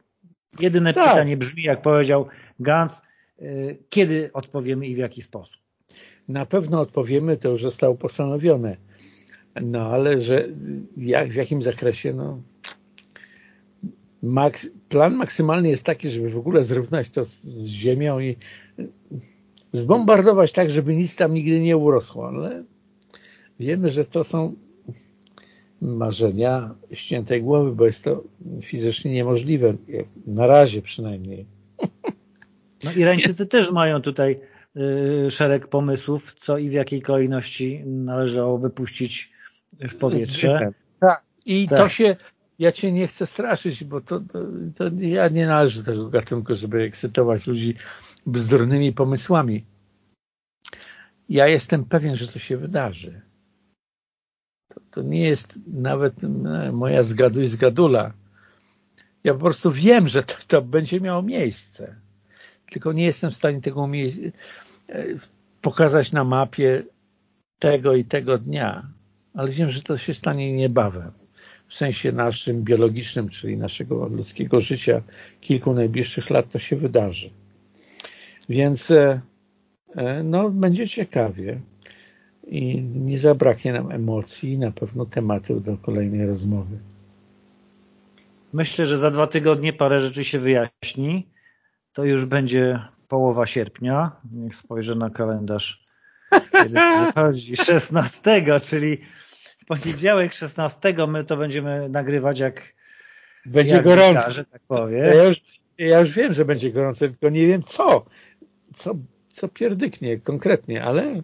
Jedyne tak. pytanie brzmi, jak powiedział Gantz, kiedy odpowiemy i w jaki sposób? Na pewno odpowiemy, to już zostało postanowione. No ale że jak, w jakim zakresie, no Maks plan maksymalny jest taki, żeby w ogóle zrównać to z, z ziemią i zbombardować tak, żeby nic tam nigdy nie urosło, ale wiemy, że to są marzenia ściętej głowy, bo jest to fizycznie niemożliwe, na razie przynajmniej. No Irańczycy też mają tutaj y, szereg pomysłów, co i w jakiej kolejności należało wypuścić w powietrze. Tak. I tak. to się, ja cię nie chcę straszyć, bo to, to, to ja nie należę do tego gatunku, żeby ekscytować ludzi bzdurnymi pomysłami. Ja jestem pewien, że to się wydarzy. To, nie jest nawet moja zgaduj zgadula. Ja po prostu wiem, że to, to będzie miało miejsce. Tylko nie jestem w stanie tego e, pokazać na mapie tego i tego dnia ale wiem, że to się stanie niebawem. W sensie naszym biologicznym, czyli naszego ludzkiego życia, kilku najbliższych lat to się wydarzy. Więc e, e, no, będzie ciekawie i nie zabraknie nam emocji na pewno tematów do kolejnej rozmowy. Myślę, że za dwa tygodnie parę rzeczy się wyjaśni. To już będzie połowa sierpnia. Niech spojrzę na kalendarz. Kiedy wychodzi 16, czyli poniedziałek 16 my to będziemy nagrywać jak będzie jak gorąco, tak powiem. Ja już, ja już wiem, że będzie gorąco, tylko nie wiem co. Co, co pierdyknie konkretnie, ale,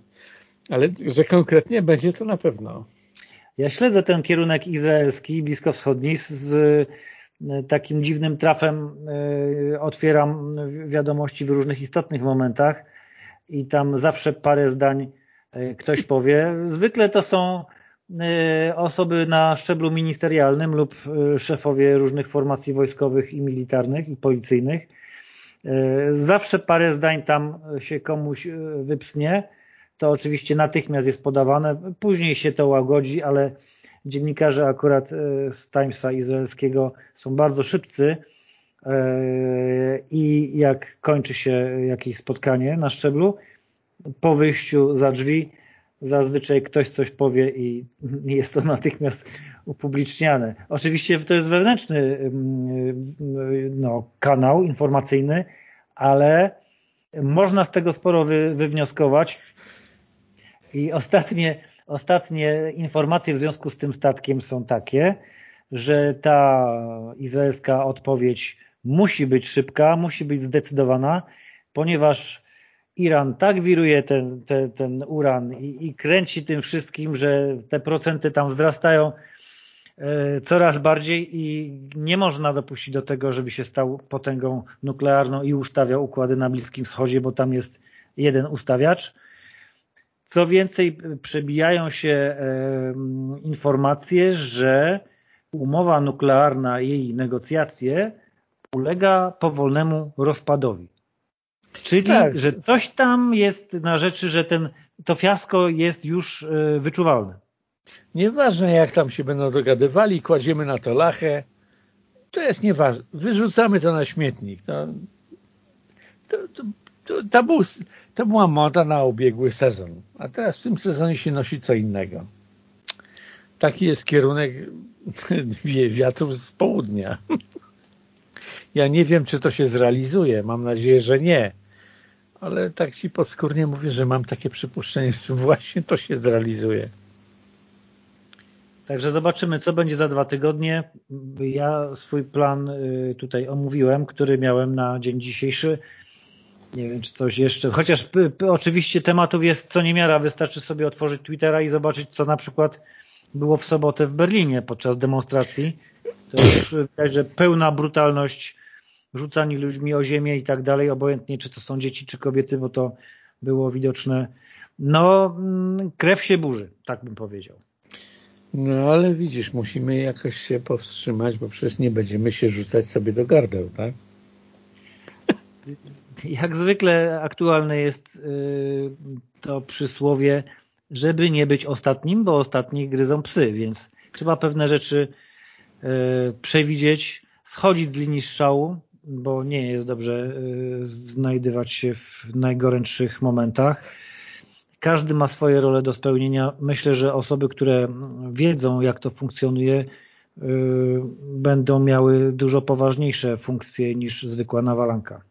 ale że konkretnie będzie to na pewno. Ja śledzę ten kierunek izraelski, bliskowschodni z e, takim dziwnym trafem e, otwieram wiadomości w różnych istotnych momentach i tam zawsze parę zdań e, ktoś powie. Zwykle to są osoby na szczeblu ministerialnym lub szefowie różnych formacji wojskowych i militarnych i policyjnych. Zawsze parę zdań tam się komuś wypsnie. To oczywiście natychmiast jest podawane. Później się to łagodzi, ale dziennikarze akurat z Timesa izraelskiego są bardzo szybcy i jak kończy się jakieś spotkanie na szczeblu, po wyjściu za drzwi zazwyczaj ktoś coś powie i jest to natychmiast upubliczniane. Oczywiście to jest wewnętrzny no, kanał informacyjny, ale można z tego sporo wy, wywnioskować i ostatnie, ostatnie informacje w związku z tym statkiem są takie, że ta izraelska odpowiedź musi być szybka, musi być zdecydowana, ponieważ Iran tak wiruje ten, ten, ten uran i, i, kręci tym wszystkim, że te procenty tam wzrastają e, coraz bardziej i nie można dopuścić do tego, żeby się stał potęgą nuklearną i ustawiał układy na Bliskim Wschodzie, bo tam jest jeden ustawiacz. Co więcej, przebijają się e, informacje, że umowa nuklearna, jej negocjacje ulega powolnemu rozpadowi. Czyli, tak. że coś tam jest na rzeczy, że ten, to fiasko jest już e, wyczuwalne. Nieważne jak tam się będą dogadywali, kładziemy na to lachę, to jest nieważne. Wyrzucamy to na śmietnik. To, to, to, to, był, to była moda na ubiegły sezon, a teraz w tym sezonie się nosi co innego. Taki jest kierunek wiatrów z południa. Ja nie wiem, czy to się zrealizuje. Mam nadzieję, że nie ale tak ci podskórnie mówię, że mam takie przypuszczenie, że właśnie to się zrealizuje. Także zobaczymy, co będzie za dwa tygodnie. Ja swój plan y, tutaj omówiłem, który miałem na dzień dzisiejszy. Nie wiem, czy coś jeszcze. Chociaż oczywiście tematów jest co niemiara. Wystarczy sobie otworzyć Twittera i zobaczyć, co na przykład było w sobotę w Berlinie podczas demonstracji. To już widać, że pełna brutalność rzucani ludźmi o ziemię i tak dalej, obojętnie czy to są dzieci, czy kobiety, bo to było widoczne. No, mm, krew się burzy, tak bym powiedział. No ale widzisz, musimy jakoś się powstrzymać, bo przecież nie będziemy się rzucać sobie do gardeł, tak? Jak zwykle aktualne jest to przysłowie, żeby nie być ostatnim, bo ostatnich gryzą psy, więc trzeba pewne rzeczy przewidzieć, schodzić z linii strzału, bo nie jest dobrze znajdywać się w najgorętszych momentach każdy ma swoje role do spełnienia. Myślę, że osoby, które wiedzą, jak to funkcjonuje, będą miały dużo poważniejsze funkcje niż zwykła nawalanka.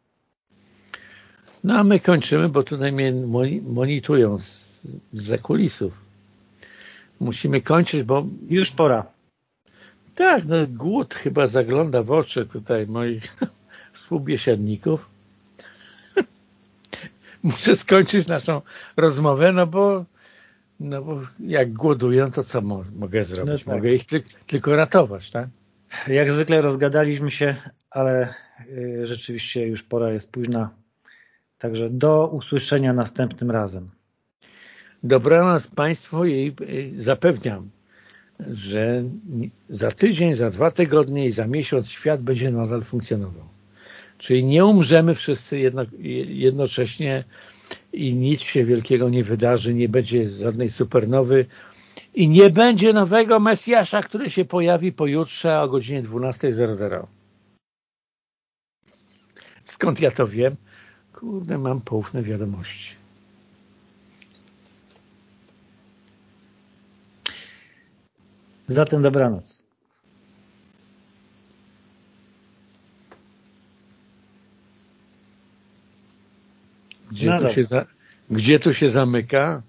No a my kończymy, bo tutaj mnie monitują z, z kulisów. Musimy kończyć, bo... Już pora. Tak, no głód chyba zagląda w oczy tutaj moich współbiesiadników muszę skończyć naszą rozmowę, no bo, no bo jak głodują, to co mo mogę zrobić? No tak. Mogę ich ty tylko ratować, tak? Jak zwykle rozgadaliśmy się, ale y, rzeczywiście już pora jest późna. Także do usłyszenia następnym razem. Dobranoc Państwu i zapewniam, że za tydzień, za dwa tygodnie i za miesiąc świat będzie nadal funkcjonował. Czyli nie umrzemy wszyscy jedno, jednocześnie i nic się wielkiego nie wydarzy, nie będzie żadnej supernowy i nie będzie nowego Mesjasza, który się pojawi pojutrze o godzinie 12.00. Skąd ja to wiem? Kurde, mam poufne wiadomości. Zatem dobranoc. Gdzie, no tu, się za, gdzie tu się zamyka?